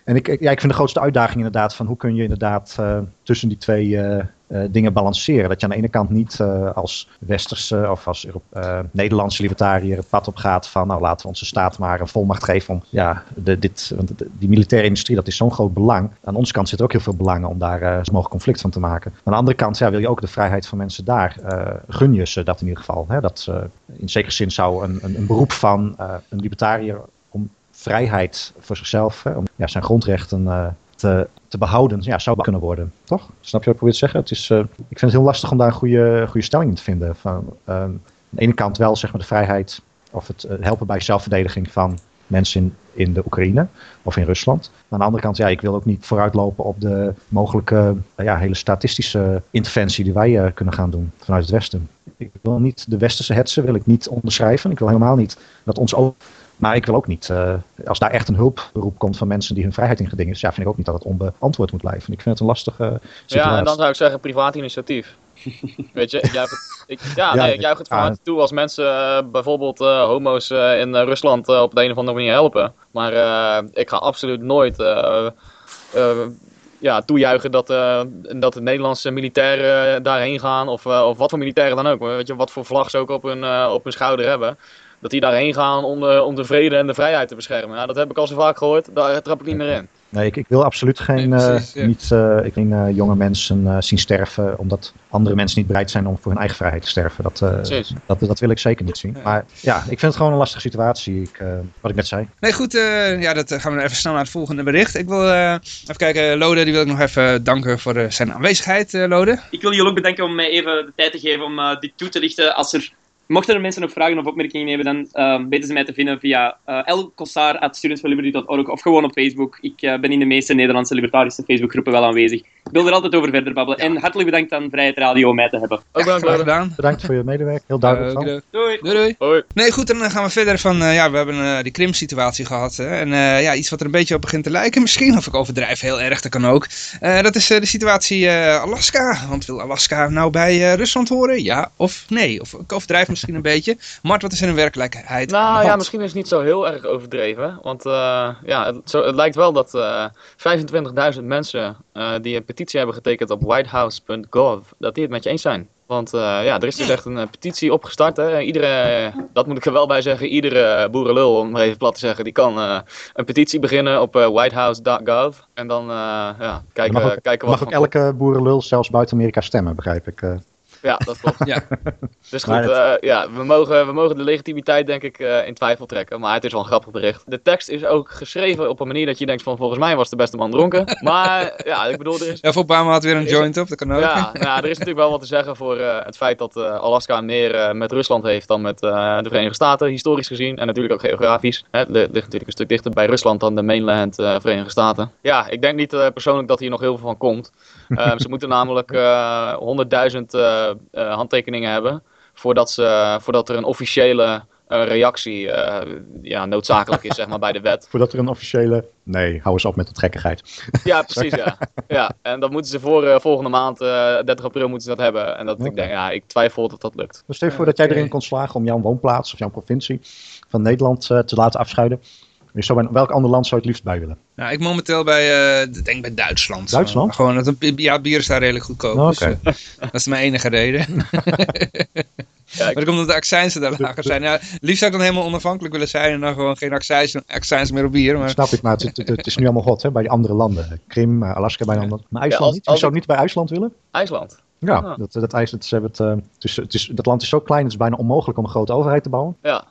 En ik, ik- ja, ik vind de grootste uitdaging inderdaad van hoe kun je inderdaad eh, tussen die twee eh, eh, dingen balanceren. Dat je aan de ene kant niet eh, als westerse of als eh, Nederlandse libertariër het pad op gaat van nou laten we onze staat maar een volmacht geven om ja, de, dit, want die militaire industrie dat is zo'n groot belang. Aan onze kant zit ook heel veel belangen om daar eh, zo mogelijk conflict van te maken. Aan de andere kant ja, wil je ook de vrijheid van mensen daar. eh, gun je ze dat in ieder geval. Hè? Dat, eh, in zekere zin zou een, een, een beroep van eh, een libertariër om vrijheid voor zichzelf, om ja, zijn grondrechten eh, te, te behouden, ja, zou kunnen worden. Toch? Snap je wat ik probeer te zeggen? Het is, eh, ik vind het heel lastig om daar een goede, goede stelling in te vinden. Van, ehm, aan de ene kant wel zeg maar, de vrijheid of het eh, helpen bij zelfverdediging van mensen in, in de Oekraïne of in Rusland. Maar aan de andere kant, ja, ik wil ook niet vooruitlopen op de mogelijke eh, ja, hele statistische interventie die wij eh, kunnen gaan doen vanuit het Westen. Ik wil niet de westerse hetsen, wil ik niet onderschrijven. Ik wil helemaal niet dat ons ook. Maar ik wil ook niet, eh, als daar echt een hulpberoep komt van mensen die hun vrijheid in geding is, ja, vind ik ook niet dat het onbeantwoord moet blijven. Ik vind het een lastige situatie. Ja, en dan zou ik zeggen privaat initiatief. Weet je, ik juich het, ik, ja, Ja, nee, ik juich het van ja. harte toe als mensen eh, bijvoorbeeld eh, homo's eh, in Rusland op de een of andere manier helpen. Maar eh, ik ga absoluut nooit eh, eh, ja, toejuichen dat, eh, dat de Nederlandse militairen daarheen gaan. Of, of wat voor militairen dan ook. Weet je, wat voor vlag ze ook op hun, eh, op hun schouder hebben. Dat die daarheen gaan om de, om de vrede en de vrijheid te beschermen. Ja, dat heb ik al zo vaak gehoord, daar trap ik niet meer in. Nee, ik, ik wil absoluut geen, Nee, eh, precies, ja. niet, eh, ik eh, jonge mensen eh, zien sterven omdat andere mensen niet bereid zijn om voor hun eigen vrijheid te sterven. Dat, eh, dat, dat wil ik zeker niet zien. Maar ja, ik vind het gewoon een lastige situatie, ik, eh, wat ik net zei. Nee, goed, eh, ja, dat gaan we even snel naar het volgende bericht. Ik wil eh, even kijken, Lode, die wil ik nog even danken voor zijn aanwezigheid, eh, Lode. Ik wil jullie ook bedanken om mij even de tijd te geven om eh, dit toe te lichten. Als er, mochten er mensen nog vragen of opmerkingen hebben, dan eh, weten ze mij te vinden via uh, lcossar.studentsforliberty.org of gewoon op Facebook. Ik eh, ben in de meeste Nederlandse libertarische Facebookgroepen wel aanwezig. Ik wil er altijd over verder babbelen. En hartelijk bedankt aan Vrijheid Radio om mij te hebben. Ook Graag Lode. gedaan. Bedankt voor je medewerking, heel duidelijk. Van. doei, Doei! doei. doei. Hoi. Nee, goed, dan gaan we verder van, eh, ja, we hebben eh, die Krim-situatie gehad. Hè, en eh, ja, iets wat er een beetje op begint te lijken, misschien, of ik overdrijf heel erg, dat kan ook. Eh, dat is eh, de situatie eh, Alaska. Want wil Alaska nou bij eh, Rusland horen? Ja of nee? Of ik overdrijf misschien een beetje. Mart, wat is er in werkelijkheid Nou ja, misschien is het niet zo heel erg overdreven. Want eh, ja, het, zo, het lijkt wel dat eh 25.000 mensen eh, die een petitie hebben getekend op whitehouse.gov, dat die het met je eens zijn. Want eh, ja, er is dus echt een eh, petitie opgestart. Hè. Iedere, dat moet ik er wel bij zeggen, iedere boerenlul, om maar even plat te zeggen, die kan een petitie beginnen op eh, whitehouse.gov. En dan ja, kijken, mag ook- kijken Mag wat ook van- elke boerenlul, zelfs buiten Amerika, stemmen, begrijp ik. Ja, dat klopt. Ja. Dus goed, het- eh, ja, we mogen, we mogen de legitimiteit denk ik eh, in twijfel trekken. Maar het is wel een grappig bericht. De tekst is ook geschreven op een manier dat je denkt van volgens mij was de beste man dronken. Maar ja, ik bedoel, er is... Ja, of Obama had weer een Is- joint op, dat kan ook. Ja, nou, ja, er is natuurlijk wel wat te zeggen voor eh, het feit dat eh, Alaska meer eh, met Rusland heeft dan met eh, de Verenigde Staten, historisch gezien. En natuurlijk ook geografisch. Hè, het li- ligt natuurlijk een stuk dichter bij Rusland dan de mainland eh, Verenigde Staten. Ja, ik denk niet eh, persoonlijk dat hier nog heel veel van komt. Eh, ze moeten namelijk eh 100.000 eh, eh, handtekeningen hebben voordat, ze, voordat er een officiële eh, reactie eh, ja, noodzakelijk is zeg maar, bij de wet. Voordat er een officiële... Nee, hou eens op met de gekkigheid. Ja, precies, ja. ja. En dat moeten ze voor eh, volgende maand, eh 30 april, moeten ze dat hebben. En dat ik denk, ja, ik twijfel dat dat lukt. Dus stel je voor dat jij erin kon slagen om jouw woonplaats of jouw provincie van Nederland eh, te laten afscheiden. Zou bij welk ander land zou je het liefst bij willen? Nou, ik momenteel bij, eh, denk bij Duitsland. Duitsland? Uh, gewoon, dat ja, bier is daar redelijk goedkoop. Oh, dus, eh, dat is mijn enige reden. Ja, Maar ik, dat komt omdat de accijnsen daar lager zijn. Ja, liefst zou ik dan helemaal onafhankelijk willen zijn en dan gewoon geen accijns, accijns meer op bier. Maar Snap ik, maar het, het, het is nu allemaal hot hè, bij die andere landen. Krim, eh, Alaska bijna allemaal. Maar IJsland als- niet? Je als zou ik- niet bij IJsland willen? IJsland. Ja, Ah. dat, dat, IJsland, ze hebben het, eh, het, is, het is, dat land is zo klein, het is bijna onmogelijk om een grote overheid te bouwen. Ja.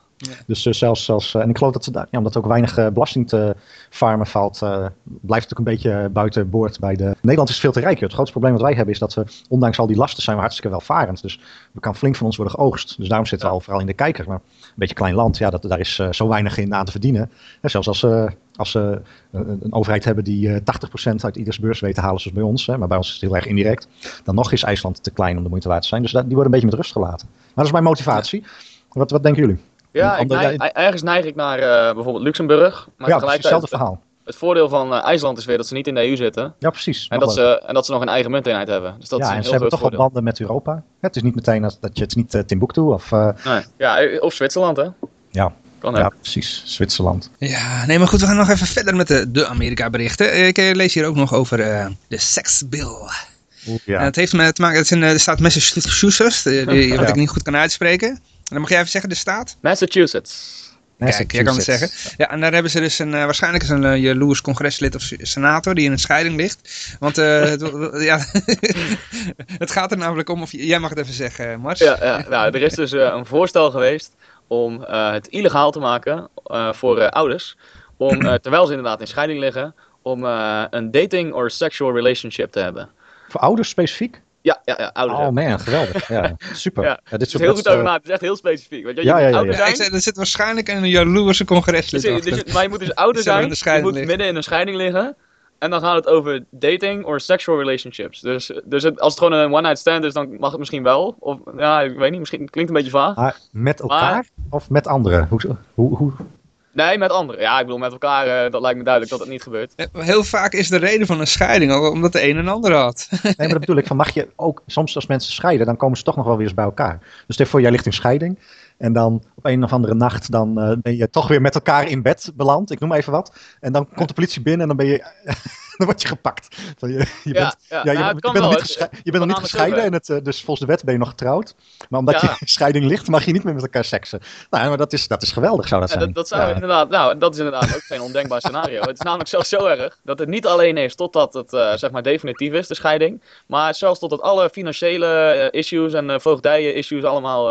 Dus eh, zelfs, zelfs eh, en ik geloof dat ze daar, ja, omdat er ook weinig eh, belasting te farmen valt, blijft het ook een beetje buiten boord bij de... Nederland is veel te rijk. Het grootste probleem wat wij hebben is dat we, ondanks al die lasten, zijn we hartstikke welvarend. Dus we kan flink van ons worden geoogst. Dus daarom zitten we al vooral in de kijker. Maar een beetje klein land, ja, dat, daar is zo weinig in aan te verdienen. En zelfs als ze als ze een, een overheid hebben die eh 80% uit ieders beurs weet te halen, zoals bij ons, hè, maar bij ons is het heel erg indirect, dan nog is IJsland te klein om de moeite waard te zijn. Dus dat, die worden een beetje met rust gelaten. Maar dat is mijn motivatie. Wat, wat denken jullie? Ja, neig- ja, ergens neig ik naar eh, bijvoorbeeld Luxemburg. Maar ja, precies hetzelfde verhaal. het voordeel van eh, IJsland is weer dat ze niet in de EU zitten. Ja, precies. En dat, leuk. ze, en dat ze nog een eigen munteenheid hebben. Dus dat is ja, een en heel ze hebben toch wel banden met Europa. Het is niet meteen als, dat je het is niet eh, Timbuktu of... eh, Nee. Ja, of Zwitserland, hè? ja, Kan ja, precies. Zwitserland. Ja, nee, maar goed, we gaan nog even verder met de, de Amerika-berichten. Ik lees hier ook nog over eh, de Sex Bill. Oeh, En ja. het heeft met te maken, het is in de staat Massachusetts, die, wat ik niet goed kan uitspreken. En dan mag jij even zeggen de staat? Massachusetts. Kijk, jij kan het zeggen. Ja, en daar hebben ze dus een, eh, waarschijnlijk is een uh, jaloers congreslid of senator die in een scheiding ligt. Want eh, het, ja, het gaat er namelijk om, of jij mag het even zeggen, Mars. Ja, ja, nou, er is dus een voorstel geweest om eh, het illegaal te maken eh, voor eh, ouders. Om, eh, terwijl ze inderdaad in scheiding liggen, om eh, een dating or sexual relationship te hebben. Voor ouders specifiek? Ja, ja, ja ouders. Oh man, geweldig. Ja, super. Ja, Ja, dit Het is soort heel goed. Het is echt heel specifiek. Weet je, je Ja, moet ja, ja, ouder Ja, ik zijn. zei, er zit waarschijnlijk een jaloerse congreslid Dus dus je- maar je moet dus ouder zijn. Je moet liggen? midden in een scheiding liggen. En dan gaat het over dating or sexual relationships. Dus, dus het- als het gewoon een one-night stand is, dan mag het misschien wel. Of ja, ik weet niet, misschien het klinkt een beetje vaag. maar met elkaar of met anderen? Hoe, hoe, hoe, Nee, met anderen. Ja, ik bedoel, met elkaar, eh, dat lijkt me duidelijk dat dat niet gebeurt. Eh, Heel vaak is de reden van een scheiding ook omdat de een een ander had. Nee, maar dat bedoel ik. Van mag je ook, soms als mensen scheiden, dan komen ze toch nog wel weer eens bij elkaar. Dus stel je voor, jij ligt in scheiding. En dan op een of andere nacht, dan eh, ben je toch weer met elkaar in bed beland. Ik noem even wat. En dan komt de politie binnen en dan ben je... dan word je gepakt. Je, bent, Ja, ja, je, nou, je nog niet, gesche- je bent nog niet namelijk gescheiden. En het, eh, dus volgens de wet ben je nog getrouwd. Maar omdat je in scheiding ligt, mag je niet meer met elkaar seksen. Nou, maar dat is, dat is geweldig, zou dat zijn. dat, dat zou inderdaad, nou, dat is inderdaad ook geen ondenkbaar scenario. Het is namelijk zelfs zo erg dat het niet alleen is totdat het eh, zeg maar definitief is, de scheiding. Maar zelfs totdat alle financiële eh, issues en eh, voogdijen issues allemaal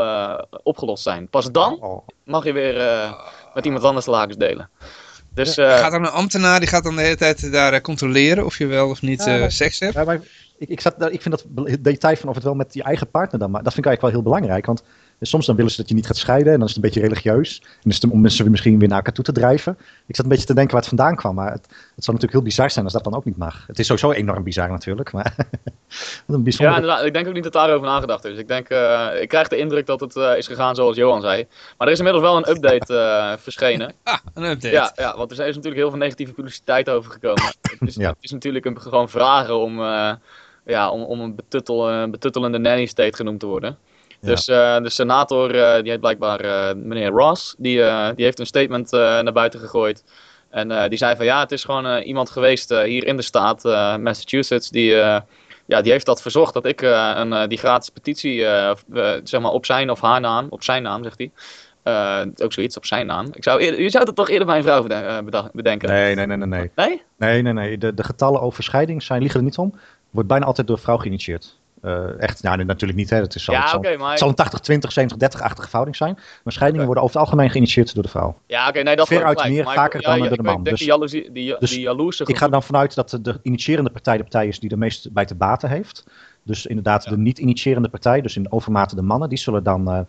opgelost zijn. Pas dan Oh. mag je weer met iemand anders de lakens delen. Dus eh, gaat dan een ambtenaar die gaat dan de hele tijd daar eh, controleren of je wel of niet Ja, eh, maar- seks hebt. Ja, maar ik, ik, zat, ik vind dat detail van of het wel met je eigen partner dan, maar dat vind ik eigenlijk wel heel belangrijk. Want soms dan willen ze dat je niet gaat scheiden en dan is het een beetje religieus. En is het om mensen weer misschien weer naar elkaar toe te drijven. Ik zat een beetje te denken waar het vandaan kwam, maar het, het zou natuurlijk heel bizar zijn als dat dan ook niet mag. Het is sowieso enorm bizar natuurlijk, maar wat een ja, inderdaad, ik denk ook niet dat daarover nagedacht is. Ik, denk, eh, ik krijg de indruk dat het eh, is gegaan zoals Johan zei. Maar er is inmiddels wel een update eh, verschenen. Ah, een update. Ja, ja, want er is natuurlijk heel veel negatieve publiciteit over gekomen. Het is, Ja. het is natuurlijk een, gewoon vragen om, eh, ja, om, om een, betuttel, een betuttelende nanny state genoemd te worden. Dus eh, de senator, eh, die heet blijkbaar eh, meneer Ross, die, die heeft een statement naar buiten gegooid. En die zei van ja, het is gewoon iemand geweest hier in de staat, Massachusetts, die, ja, die heeft dat verzocht dat ik een, die gratis petitie, zeg maar op zijn of haar naam, op zijn naam zegt hij, ook zoiets op zijn naam. Ik zou eerder, je zou het toch eerder bij een vrouw bedenken? Nee, nee, nee, nee. Nee, Nee? nee, nee. nee. De, de getallen over scheiding zijn, liegen er niet om, wordt bijna altijd door vrouw geïnitieerd. Eh, echt, nou natuurlijk niet, hè. Het, is, Ja, het, zal, oké, maar... het zal een 80-20, 70-30-achtige verhouding zijn. Maar scheidingen worden over het algemeen geïnitieerd door de vrouw. Ja, oké, nee, dat Veruit gelijk. meer Maar vaker ik- dan ja, door de man. Dus- die, jaloezie, die, dus die Ik ga dan vanuit dat de, de initiërende partij de partij is die er meest bij te baten heeft. Dus inderdaad, de niet-initiërende partij, dus in overmate de mannen, die zullen dan eh,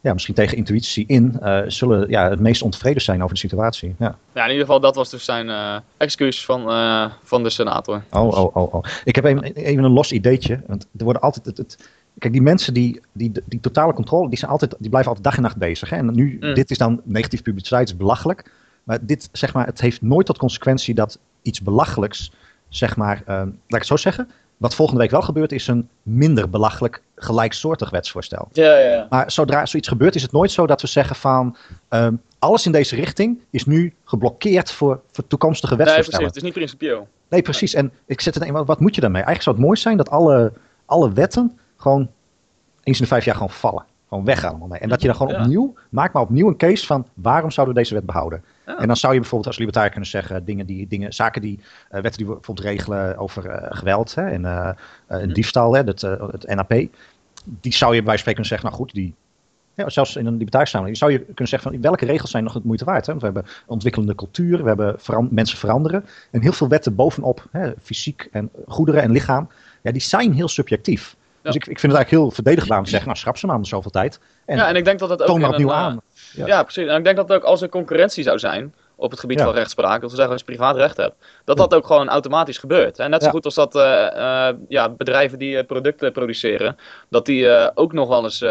ja, misschien tegen intuïtie in, eh, zullen ja, het meest ontevreden zijn over de situatie. Ja. Ja, in ieder geval, dat was dus zijn eh, excuus van, eh, van de senator. Oh, oh, oh, oh. Ik heb even, even een los ideetje. Want er worden altijd. Het, het- kijk, die mensen die, die, die totale controle, die, zijn altijd, die blijven altijd dag en nacht bezig. Hè? En nu, Mm. dit is dan negatief publiciteit, is belachelijk. Maar dit, zeg maar, het heeft nooit tot consequentie dat iets belachelijks, zeg maar, laat ik het zo zeggen. Wat volgende week wel gebeurt, is een minder belachelijk gelijksoortig wetsvoorstel. Ja, ja, ja. Maar zodra zoiets gebeurt, is het nooit zo dat we zeggen van ehm, alles in deze richting is nu geblokkeerd voor, voor toekomstige Nee, precies. wetsvoorstellen. Het is niet principieel. Nee, precies. En ik zit te denken, wat, moet je daarmee? Eigenlijk zou het mooi zijn dat alle, alle wetten gewoon eens in de vijf jaar gewoon vallen. Gewoon weg allemaal mee. En dat je dan gewoon Ja. opnieuw, maak maar opnieuw een case van waarom zouden we deze wet behouden? Ja. En dan zou je bijvoorbeeld als libertariër kunnen zeggen, dingen die, dingen, zaken die, eh, wetten die we bijvoorbeeld regelen over eh, geweld hè, en eh, eh, Hm. diefstal, hè, het, het NAP, die zou je bij wijze van spreken kunnen zeggen, nou goed, die, ja, zelfs in een libertarische zou je kunnen zeggen van welke regels zijn nog het moeite waard. Hè? Want we hebben ontwikkelende cultuur, we hebben mensen veranderen. En heel veel wetten bovenop, hè, fysiek en goederen en lichaam, ja, die zijn heel subjectief. Dus ik, ik vind het eigenlijk heel verdedigbaar om te zeggen, nou schrap ze maar om zoveel tijd. En, ja, en ik denk dat dat ook toon maar opnieuw een, eh, aan. Ja. Ja. precies. En ik denk dat ook als er concurrentie zou zijn op het gebied Ja. van rechtspraak, dat we zeggen als je privaatrecht hebt, dat dat ook gewoon automatisch gebeurt. En net zo Ja. goed als dat eh, eh, ja, bedrijven die eh, producten produceren, dat die ook nog wel eens,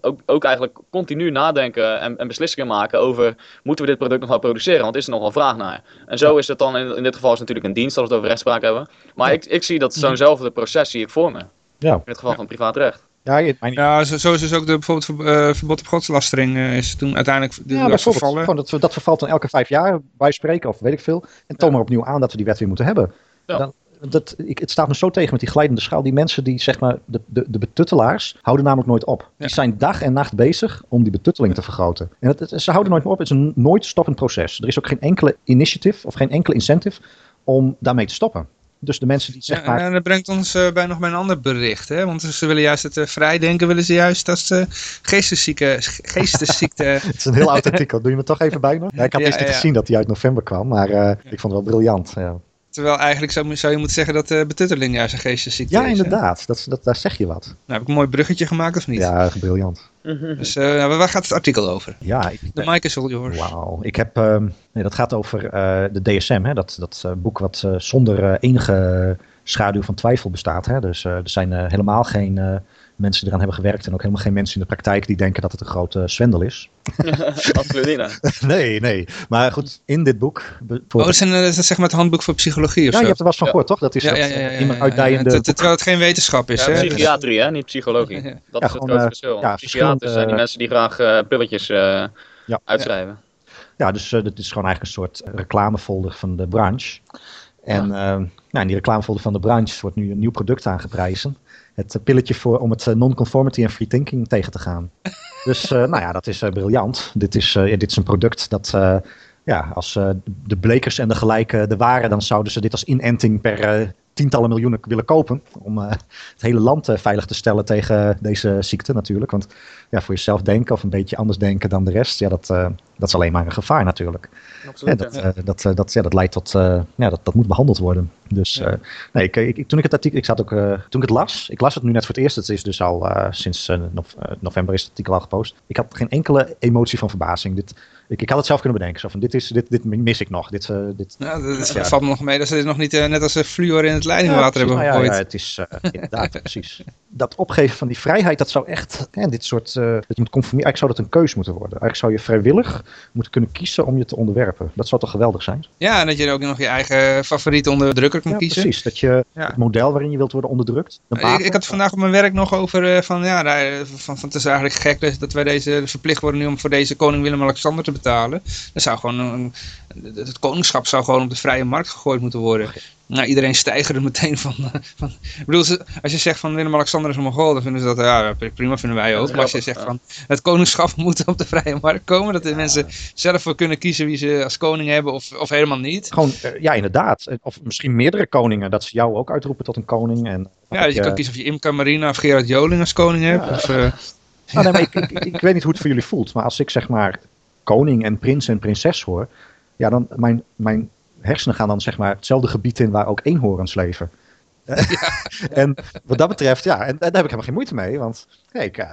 ook, ook eigenlijk continu nadenken en, en beslissingen maken over, moeten we dit product nog wel produceren, want is er nog wel vraag naar. En zo is het dan, in, in dit geval is het natuurlijk een dienst als we het over rechtspraak hebben, maar ik, ik zie dat zo'nzelfde proces zie ik voor me, in Ja, het geval van privaatrecht. Ja, je- mijn, Ja, zo, zo is dus ook de, bijvoorbeeld eh, verbod op godslastering eh, is toen uiteindelijk Ja, ja, bijvoorbeeld. vervallen. Gewoon dat, dat vervalt dan elke vijf jaar bij spreken of weet ik veel. En toon maar opnieuw aan dat we die wet weer moeten hebben. Ja. Dan, dat, ik, het staat me zo tegen met die glijdende schaal. Die mensen die zeg maar, de, de, de betuttelaars houden namelijk nooit op. Die zijn dag en nacht bezig om die betutteling te vergroten. En het, het- ze houden nooit meer op. Het is een nooit stoppend proces. Er is ook geen enkele initiative of geen enkele incentive om daarmee te stoppen. Dus de mensen die zeg Ja, maar... en dat brengt ons eh, bij nog bij een ander bericht. Hè? Want ze willen juist het eh, vrijdenken, willen ze juist als uh, geesteszieke, geestesziekte... Het is een heel oud artikel. Doe je me toch even bij nog? Ja, ik had Ja, eerst niet ja. gezien dat hij uit november kwam, maar eh, ik vond het wel briljant. Ja, Terwijl eigenlijk zou, zou je moeten zeggen dat uh, betutteling juist een geestesziekte ja is. hè? inderdaad. Dat, dat, daar zeg je wat. Nou, heb ik een mooi bruggetje gemaakt of niet? Ja, briljant. Dus uh, waar gaat het artikel over? Ja, ik, De mic is all yours. Wauw. Ik heb, ehm, nee, dat gaat over eh, de DSM, hè? dat, dat eh, boek wat eh, zonder eh, enige schaduw van twijfel bestaat. Hè? Dus eh, er zijn eh, helemaal geen eh, mensen die eraan hebben gewerkt en ook helemaal geen mensen in de praktijk die denken dat het een grote zwendel is. Absoluut niet. hè. nee, nee. Maar goed, in dit boek... voor- Oh, dat is, een, dat is zeg maar het handboek voor psychologie of ja, zo? je hebt er wel eens van Ja. gehoord, toch? Dat is ja, ja, ja, ja, iemand ja, uitdijende... Terwijl het geen wetenschap is, Ja, hè? psychiatrie, hè? niet psychologie. Dat Ja, is het gewoon, grote eh, verschil. ja, Psychiaters zijn die mensen die graag eh, pilletjes eh, Ja. uitschrijven. Ja, dus uh, dit is gewoon eigenlijk een soort reclamefolder van de branche. En uh, nou, in die reclamefolder van de branche wordt nu een nieuw product aangeprijzen. Het pilletje voor, om het non-conformity en free thinking tegen te gaan. dus nou ja, dat is briljant. Dit is, dit is een product dat, ja, als de blekers en de gelijke de waren, dan zouden ze dit als inenting per tientallen miljoenen willen kopen. Om het hele land veilig te stellen tegen deze ziekte natuurlijk. Want ja, voor jezelf denken of een beetje anders denken dan de rest, ja, dat, uh, dat is alleen maar een gevaar natuurlijk. Absoluut, ja, dat, ja. dat, dat, ja, dat leidt tot, ja, dat, dat moet behandeld worden. Dus ja. nee, ik, ik, toen ik het artikel, ik zat ook, toen ik het las, ik las het nu net voor het eerst, het is dus al sinds november is het artikel al gepost. Ik had geen enkele emotie van verbazing. Dit, ik, ik had het zelf kunnen bedenken, zo van dit, is, dit, dit mis ik nog. Dit, dit, ja, dat ja. valt me nog mee dat ze dit nog niet net als fluor in het leidingwater hebben nou gegooid. Ja, het is inderdaad, precies. Dat opgeven van die vrijheid, dat zou echt, hè, dit soort, uh, dat je moet conformeren, eigenlijk zou dat een keus moeten worden. Eigenlijk zou je vrijwillig moeten kunnen kiezen om je te onderwerpen. Dat zou toch geweldig zijn? Ja, en dat je ook nog je eigen favoriete onderdrukker kan ja, kiezen. precies, dat je het model waarin je wilt worden onderdrukt. Ik, ik, had vandaag op mijn werk nog over uh, van, ja, daar, van, van het is eigenlijk gek dat, dat wij deze verplicht worden nu om voor deze koning Willem-Alexander te betalen. Dat zou gewoon, een, het koningschap zou gewoon op de vrije markt gegooid moeten worden. Nou, iedereen stijgerde meteen van, van ik bedoel, als je zegt van Willem-Alexander is een Mongool, dan vinden ze dat, ja, prima vinden wij ook. Maar als je zegt van, het koningschap moet op de vrije markt komen, dat de ja. mensen zelf voor kunnen kiezen wie ze als koning hebben of, of helemaal niet. Gewoon, uh, ja, inderdaad. Of misschien meerdere koningen, dat ze jou ook uitroepen tot een koning. En, ja, dat je kan kiezen of je Imca Marina of Gerard Joling als koning hebt. Ja. Of, uh, nou, nee, maar ik, ik, ik, weet niet hoe het voor jullie voelt, maar als ik zeg maar koning en prins en prinses hoor, ja, dan mijn, mijn hersenen gaan dan zeg maar hetzelfde gebied in waar ook eenhoorns leven. Ja. en wat dat betreft, ja, en, en, daar heb ik helemaal geen moeite mee, want kijk, uh,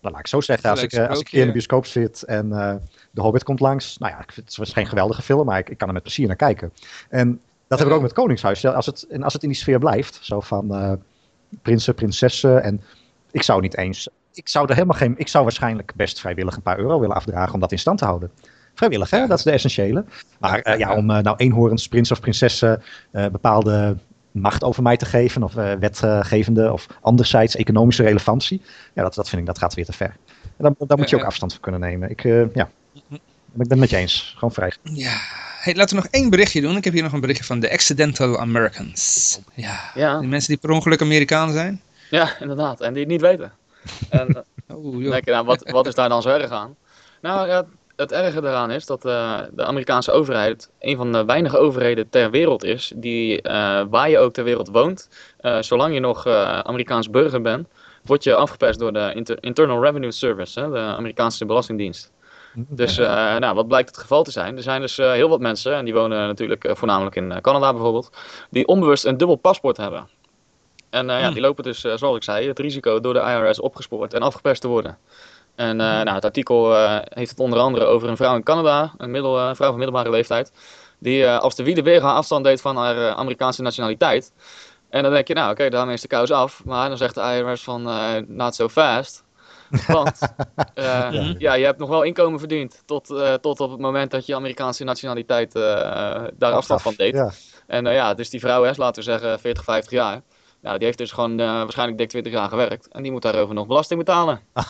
dan laat ik zo zeggen, als ik, uh, als ik hier in de bioscoop zit en uh, de Hobbit komt langs, nou ja, ik vind, het was geen geweldige film, maar ik, ik kan er met plezier naar kijken. En dat heb ik ook met Koningshuis. Als het, en als het in die sfeer blijft, zo van prinsen, prinsessen, en ik zou niet eens, ik zou er helemaal geen, ik zou waarschijnlijk best vrijwillig een paar euro willen afdragen om dat in stand te houden. Vrijwillig, hè? dat is de essentiële. Maar uh, ja, om uh, nou eenhoorns, prins of prinsessen uh, bepaalde macht over mij te geven, of wetgevende, of anderzijds economische relevantie, ja, dat, dat vind ik, dat gaat weer te ver. En dan, daar moet je ook afstand van kunnen nemen. Ik, ja, ik ben het met je eens. Gewoon vrij. Ja, hey, laten we nog één berichtje doen. Ik heb hier nog een berichtje van de Accidental Americans. Ja, ja. die mensen die per ongeluk Amerikaan zijn. Ja, inderdaad. En die het niet weten. En, oh, joh. Denk, nou, wat, wat is daar dan zo erg aan? Nou, ja, het erge daaraan is dat uh, de Amerikaanse overheid een van de weinige overheden ter wereld is, die uh, waar je ook ter wereld woont, uh, zolang je nog Amerikaans burger bent, word je afgepest door de Inter Internal Revenue Service, hè, de Amerikaanse Belastingdienst. Dus nou, wat blijkt het geval te zijn? Er zijn dus heel wat mensen, en die wonen natuurlijk voornamelijk in Canada bijvoorbeeld, die onbewust een dubbel paspoort hebben. En ja, die lopen dus, zoals ik zei, het risico door de IRS opgespoord en afgepest te worden. En eh, nou, het artikel eh, heeft het onder andere over een vrouw in Canada, een middel, eh, vrouw van middelbare leeftijd, die eh, als de wiede weer haar afstand deed van haar eh, Amerikaanse nationaliteit. En dan denk je, nou oké, daarmee is de kous af. Maar dan zegt de IRS van, eh, not so fast. Want eh, ja. je hebt nog wel inkomen verdiend tot, eh, tot op het moment dat je Amerikaanse nationaliteit eh, daar afstand van deed. Ja. En eh, ja, dus die vrouw is, laten we zeggen, 40, 50 jaar. Nou, die heeft dus gewoon eh, waarschijnlijk dik 20 jaar gewerkt. En die moet daarover nog belasting betalen.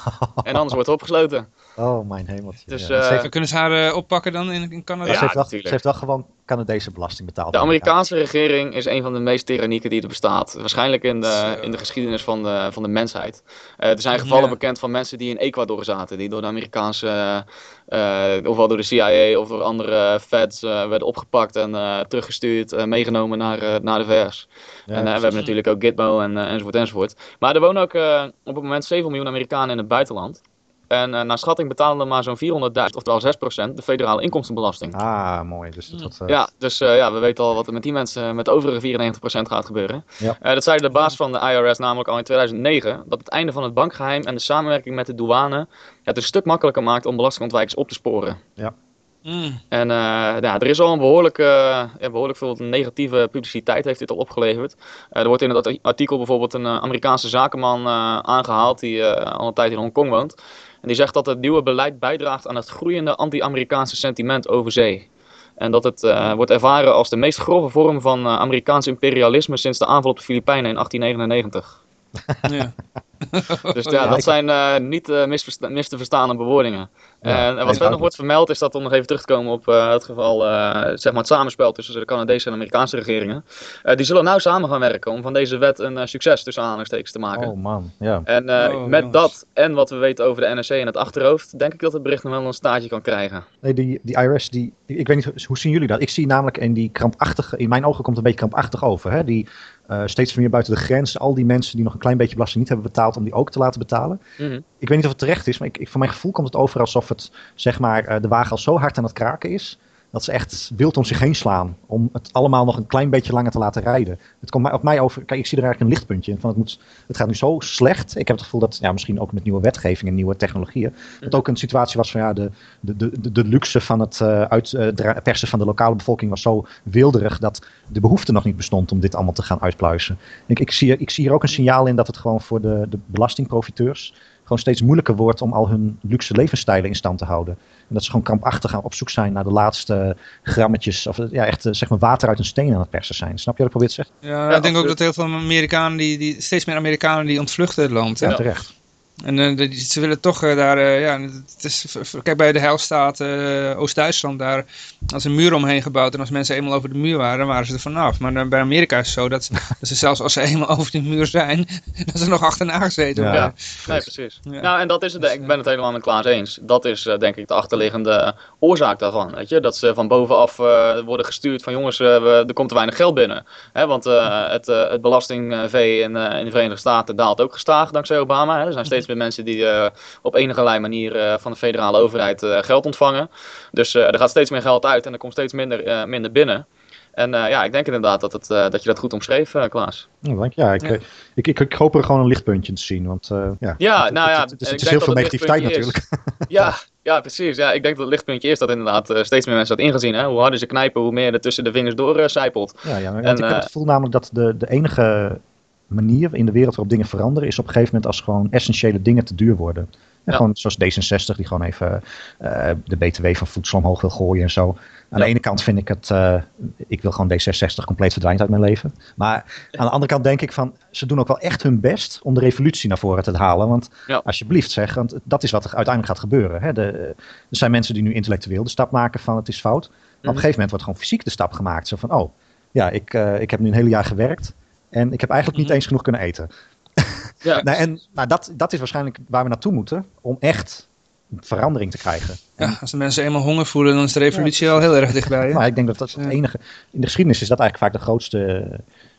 En anders wordt er opgesloten. Oh, mijn hemeltje. Dus, ja. eh, ze, heeft, Kunnen ze haar eh, oppakken dan in, in Canada? ze, heeft wel, ze heeft wel gewoon Canadese belasting betaald. De Amerikaanse regering is een van de meest tyrannieke die er bestaat. Waarschijnlijk in de, in de geschiedenis van de, van de mensheid. Eh, er zijn gevallen bekend van mensen die in Ecuador zaten. Die door de Amerikaanse, eh, ofwel door de CIA of door andere feds eh, werden opgepakt en eh, teruggestuurd. en meegenomen naar, eh, naar de VS. Ja, en we hebben natuurlijk ook Gitmo en, enzovoort enzovoort. Maar er wonen ook eh, op het moment 7 miljoen Amerikanen in het buitenland. En eh, naar schatting betalen er maar zo'n 400.000, oftewel 6% de federale inkomstenbelasting. Ah, mooi. Dus dat, dat, eh, Ja, dus eh, ja, we weten al wat er met die mensen, met de overige 94% gaat gebeuren. Ja. Eh, dat zei de baas van de IRS namelijk al in 2009, dat het einde van het bankgeheim en de samenwerking met de douane het een stuk makkelijker maakt om belastingontwijkers op te sporen. Mm. En eh, ja, er is al een behoorlijk, eh, ja, behoorlijk veel negatieve publiciteit heeft dit al opgeleverd. Eh, er wordt in het artikel bijvoorbeeld een Amerikaanse zakenman eh, aangehaald die eh, al een tijd in Hongkong woont. En die zegt dat het nieuwe beleid bijdraagt aan het groeiende anti-Amerikaanse sentiment over zee. En dat het eh, wordt ervaren als de meest grove vorm van eh, Amerikaans imperialisme sinds de aanval op de Filipijnen in 1899. Ja. Dus ja, dat zijn eh, niet eh, misversta- mis te verstaande bewoordingen. Ja, en, en wat verder nog wordt vermeld is dat, om nog even terug te komen op eh, het geval, eh, zeg maar het samenspel tussen de Canadese en Amerikaanse regeringen. Eh, die zullen nou samen gaan werken om van deze wet een eh, succes tussen aanhalingstekens te maken. Oh man, ja. En eh, Oh, met jongens. dat en wat we weten over de NSC in het achterhoofd, denk ik dat het bericht nog wel een staartje kan krijgen. Nee, die, die IRS, die, ik, weet niet, hoe zien jullie dat? Ik zie namelijk in die krampachtige, in mijn ogen komt het een beetje krampachtig over. Hè? Die eh, steeds meer buiten de grens, al die mensen die nog een klein beetje belasting niet hebben betaald, om die ook te laten betalen. Mhm. Ik weet niet of het terecht is, maar ik, ik, voor mijn gevoel komt het over alsof het, zeg maar, eh, de wagen al zo hard aan het kraken is. Dat ze echt wild om zich heen slaan. Om het allemaal nog een klein beetje langer te laten rijden. Het komt op mij over. Kijk, ik zie er eigenlijk een lichtpuntje in. Van het, moet, het gaat nu zo slecht. Ik heb het gevoel dat, ja, misschien ook met nieuwe wetgeving en nieuwe technologieën. Het ook een situatie was van ja, de, de, de, de- luxe van het eh uitpersen van de lokale bevolking was zo wilderig. dat de behoefte nog niet bestond om dit allemaal te gaan uitpluizen. Ik, ik, zie, ik zie hier ook een signaal in dat het gewoon voor de, de belastingprofiteurs gewoon steeds moeilijker wordt om al hun luxe levensstijlen in stand te houden. En dat ze gewoon krampachtig gaan op zoek zijn naar de laatste grammetjes, of ja, echt eh, zeg maar water uit een steen aan het persen zijn. Snap je wat ik probeer te zeggen? Ja, Ja, ik denk ook dat heel veel Amerikanen, die, die, steeds meer Amerikanen die ontvluchten het land. Hè? Ja, terecht. En eh, ze willen toch eh, daar, eh, ja, het is, kijk bij de heilstaat eh, Oost-Duitsland, daar was een muur omheen gebouwd. En als mensen eenmaal over de muur waren, dan waren ze er vanaf. Maar bij Amerika is het zo dat, dat ze zelfs als ze eenmaal over die muur zijn, dat ze nog achterna gezeten worden. Ja, nee, precies. Ja. Nou, en dat is het, ik ben het helemaal met Klaas eens. Dat is eh, denk ik de achterliggende oorzaak daarvan. Weet je? Dat ze van bovenaf eh, worden gestuurd van jongens, eh, we- er komt te weinig geld binnen. Hè, want eh, het, eh, het belastingvee in, eh, in de Verenigde Staten daalt ook gestaag dankzij Obama. Hè. Er zijn steeds meer mensen die eh, op enige manier eh, van de federale overheid eh, geld ontvangen. Dus eh, er gaat steeds meer geld uit en er komt steeds minder, eh, minder binnen. En eh, ja, ik denk inderdaad dat, het, eh, dat je dat goed omschreef, Klaas. Ja, dank je. ja, ik, Ja. Ik, ik, ik hoop er gewoon een lichtpuntje in te zien. Want eh, ja, Ja, het, nou ja, het, het, is- het heel veel negativiteit natuurlijk. Ja, ja, precies. Ja, ik denk dat het lichtpuntje is dat inderdaad eh, steeds meer mensen dat ingezien. Hè? Hoe harder ze knijpen, hoe meer er tussen de vingers door zijpelt. Ja, ja, En, ik heb het gevoel namelijk dat de, de enige manier in de wereld waarop dingen veranderen is op een gegeven moment als gewoon essentiële dingen te duur worden. En Ja. Gewoon zoals D66 die gewoon even eh, de BTW van voedsel omhoog wil gooien en zo. Aan de ene kant vind ik het, eh, ik wil gewoon D66 compleet verdwijnt uit mijn leven. Maar aan de andere kant denk ik van, ze doen ook wel echt hun best om de revolutie naar voren te halen. Want Ja. alsjeblieft zeg, want dat is wat er uiteindelijk gaat gebeuren. Hè. De, er zijn mensen die nu intellectueel de stap maken van het is fout. Maar op Mhm. een gegeven moment wordt gewoon fysiek de stap gemaakt. Zo van, oh, ja, ik, eh, ik heb nu een hele jaar gewerkt en ik heb eigenlijk niet Mhm. eens genoeg kunnen eten. Ja. Nou, en nou, dat, dat is waarschijnlijk waar we naartoe moeten om echt verandering te krijgen. Ja, als de mensen eenmaal honger voelen, dan is de revolutie al heel erg dichtbij. Hè? Maar ik denk dat dat het Ja. enige. In de geschiedenis is dat eigenlijk vaak de grootste.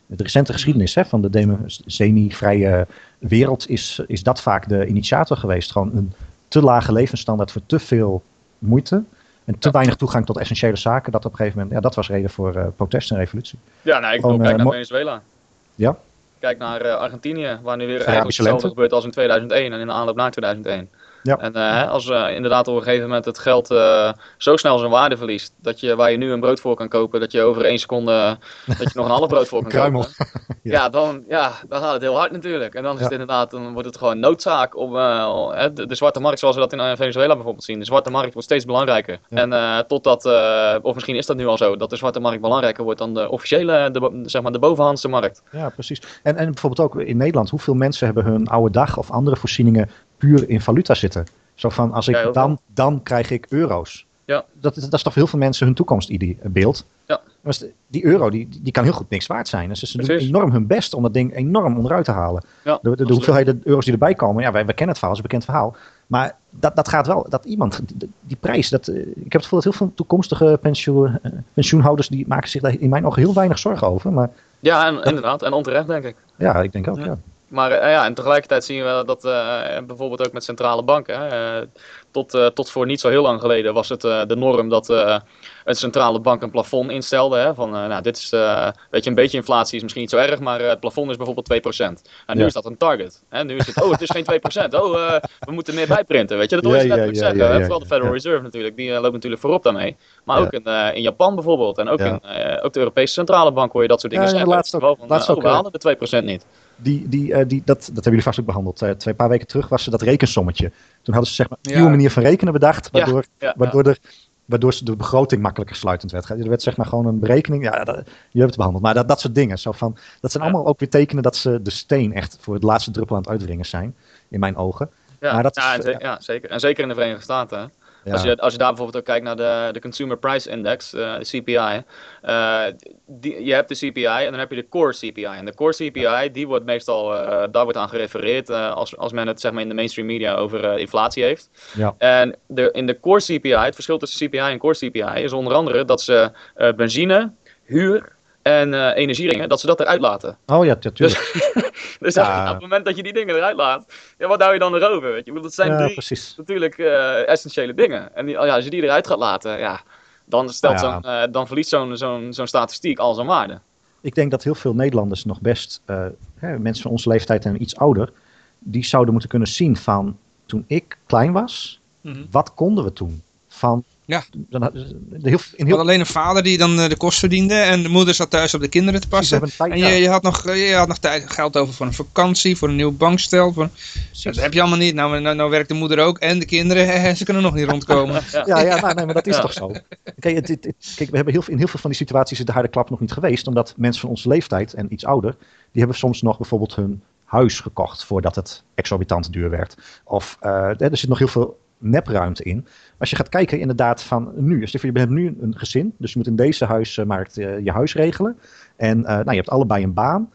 De recente geschiedenis hè, van de semi-vrije wereld is, is dat vaak de initiator geweest. Gewoon een te lage levensstandaard voor te veel moeite. En te Ja. weinig toegang tot essentiële zaken. Dat op een gegeven moment. Ja, dat was reden voor eh, protest en revolutie. Ja, nou, ik Gewoon, kijk eh, naar Venezuela. Ja. Kijk naar eh, Argentinië, waar nu weer eigenlijk hetzelfde gebeurt als in 2001 en in de aanloop naar 2001. Ja. En eh, als eh, inderdaad op een gegeven moment het geld eh, zo snel zijn waarde verliest, dat je waar je nu een brood voor kan kopen, dat je over één seconde dat je nog een half brood voor kan Kruimel. kopen. Ja. Ja. dan, ja, dan gaat het heel hard natuurlijk. En dan is Ja. het inderdaad, dan wordt het gewoon noodzaak om de, de zwarte markt, zoals we dat in Venezuela bijvoorbeeld zien. De zwarte markt wordt steeds belangrijker. En totdat, of misschien is dat nu al zo, dat de zwarte markt belangrijker wordt dan de officiële, de, zeg maar de bovenhandse markt. Ja, precies. En, en bijvoorbeeld ook in Nederland, hoeveel mensen hebben hun oude dag of andere voorzieningen puur in valuta zitten? Zo van, als Ja, ik dan, dan krijg ik euro's. Ja. Dat, is- dat is toch heel veel mensen hun toekomstbeeld. Ja. Maar de- die euro, die, die kan heel goed niks waard zijn. Dus ze doen enorm hun best om dat ding enorm onderuit te halen. Ja, De, de, hoeveelheden euro's die erbij komen, ja, wij, wij kennen het verhaal, is een bekend verhaal. Maar dat, dat gaat wel, dat iemand, die, die prijs, dat, eh, ik heb het gevoel dat heel veel toekomstige pensioen, eh, pensioenhouders, die maken zich daar in mijn ogen heel weinig zorgen over. Maar Ja, en, inderdaad. En onterecht denk ik. ja, ik denk ook, Ja. ja. Maar eh, ja, en tegelijkertijd zien we dat eh, bijvoorbeeld ook met centrale banken. hè, eh, tot, tot voor niet zo heel lang geleden was het de norm dat een centrale bank een plafond instelde. Hè, van, nou, dit is, weet je, een beetje inflatie is misschien niet zo erg, maar het plafond is bijvoorbeeld 2%. En nu Ja. is dat een target. Hè, nu is het, oh, het is geen 2%. Oh, we moeten meer bijprinten. Weet je, dat hoor je Ja, ja, zeggen. hè, Vooral de. Federal. Reserve natuurlijk, die loopt natuurlijk voorop daarmee. Maar ook in, in Japan bijvoorbeeld. En ook, in, ook de Europese Centrale Bank hoor je dat soort dingen zeggen. laatst ook- laatst ook, oh, we halen de 2% niet. Die, die, eh, die, dat, dat hebben jullie vast ook behandeld. Eh, twee paar weken terug was ze dat rekensommetje. Toen hadden ze zeg maar een Ja. nieuwe manier van rekenen bedacht, waardoor, ja, waardoor, Er, waardoor ze de begroting makkelijker sluitend werd. Er werd zeg maar gewoon een berekening, ja, dat, jullie hebben het behandeld, maar dat, dat soort dingen. Zo van, dat zijn allemaal ook weer tekenen dat ze de steen echt voor het laatste druppel aan het uitdringen zijn, in mijn ogen. Ja, Maar dat ja, en ja, zeker. En zeker in de Verenigde Staten. Ja. Als, je, als je daar bijvoorbeeld ook kijkt naar de, de Consumer Price Index, eh, de CPI. eh, die, je hebt de CPI en dan heb je de Core CPI. En de Core CPI, die wordt meestal, eh, daar wordt aan gerefereerd eh, als, als men het zeg maar, in de mainstream media over eh, inflatie heeft. Ja. En de, in de Core CPI, het verschil tussen CPI en Core CPI is onder andere dat ze eh, benzine, huur en eh energieringen, dat ze dat eruit laten. Oh ja, natuurlijk. Dus Ja. op het moment dat je die dingen eruit laat, ja, wat hou je dan erover? Weet je? Dat zijn Ja, drie precies. natuurlijk eh, essentiële dingen. En die, oh ja, als je die eruit gaat laten, ja, dan, stelt ja. zo'n, eh, dan verliest zo'n zo'n zo'n statistiek al zijn waarde. Ik denk dat heel veel Nederlanders nog best, eh, hè, mensen van onze leeftijd en iets ouder, die zouden moeten kunnen zien van toen ik klein was, Mhm. wat konden we toen? Van, Ja. dan, heel, in Je heel had alleen een vader die dan eh, de kost verdiende en de moeder zat thuis op de kinderen te passen. En je, ja, je had nog, eh, je had nog tijd, geld over voor een vakantie, voor een nieuw bankstel. Voor... Dat heb je allemaal niet. Nou, nou, nou werkt de moeder ook en de kinderen, ze kunnen nog niet rondkomen. Ja, ja nou, nee, maar dat is Ja. toch zo. Kijk, het, het- het- kijk we hebben heel, veel- in heel veel van die situaties is de harde klap nog niet geweest, omdat mensen van onze leeftijd en iets ouder, die hebben soms nog bijvoorbeeld hun huis gekocht voordat het exorbitant duur werd. Of eh, er zit nog heel veel nepruimte in. Als je gaat kijken inderdaad van nu, dus je hebt nu een gezin, dus je moet in deze huismarkt eh, je huis regelen. En eh, nou, je hebt allebei een baan.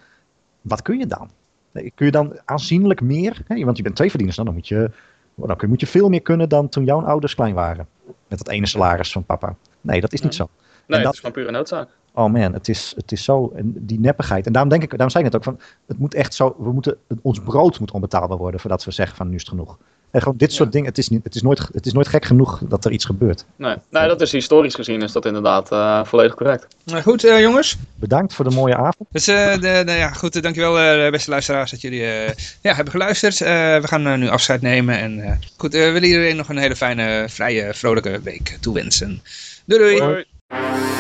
Wat kun je dan? Kun je dan aanzienlijk meer? Hè? Want je bent twee verdieners, dan moet je, dan kun- moet je veel meer kunnen dan toen jouw ouders klein waren. Met dat ene salaris van papa. Nee, dat is niet zo. Nee, dat- het is gewoon pure noodzaak. Oh man, het is, het is zo, en die neppigheid. En daarom denk ik, daarom zei ik net ook van, het moet echt zo, we moeten, ons brood moet onbetaalbaar worden voordat we zeggen van nu is het genoeg. En gewoon dit soort dingen, het is, niet, het, is nooit, het is nooit gek genoeg dat er iets gebeurt. Nee, nee, dat is historisch gezien is dat inderdaad eh, volledig correct. Nou goed, eh, jongens. Bedankt voor de mooie avond. Dus eh, de, de- ja, goed, dankjewel eh, beste luisteraars dat jullie eh, ja, hebben geluisterd. Eh, we gaan eh, nu afscheid nemen. En eh, goed, eh, we willen iedereen nog een hele fijne, vrije, vrolijke week toewensen. Doei doei! Hoi.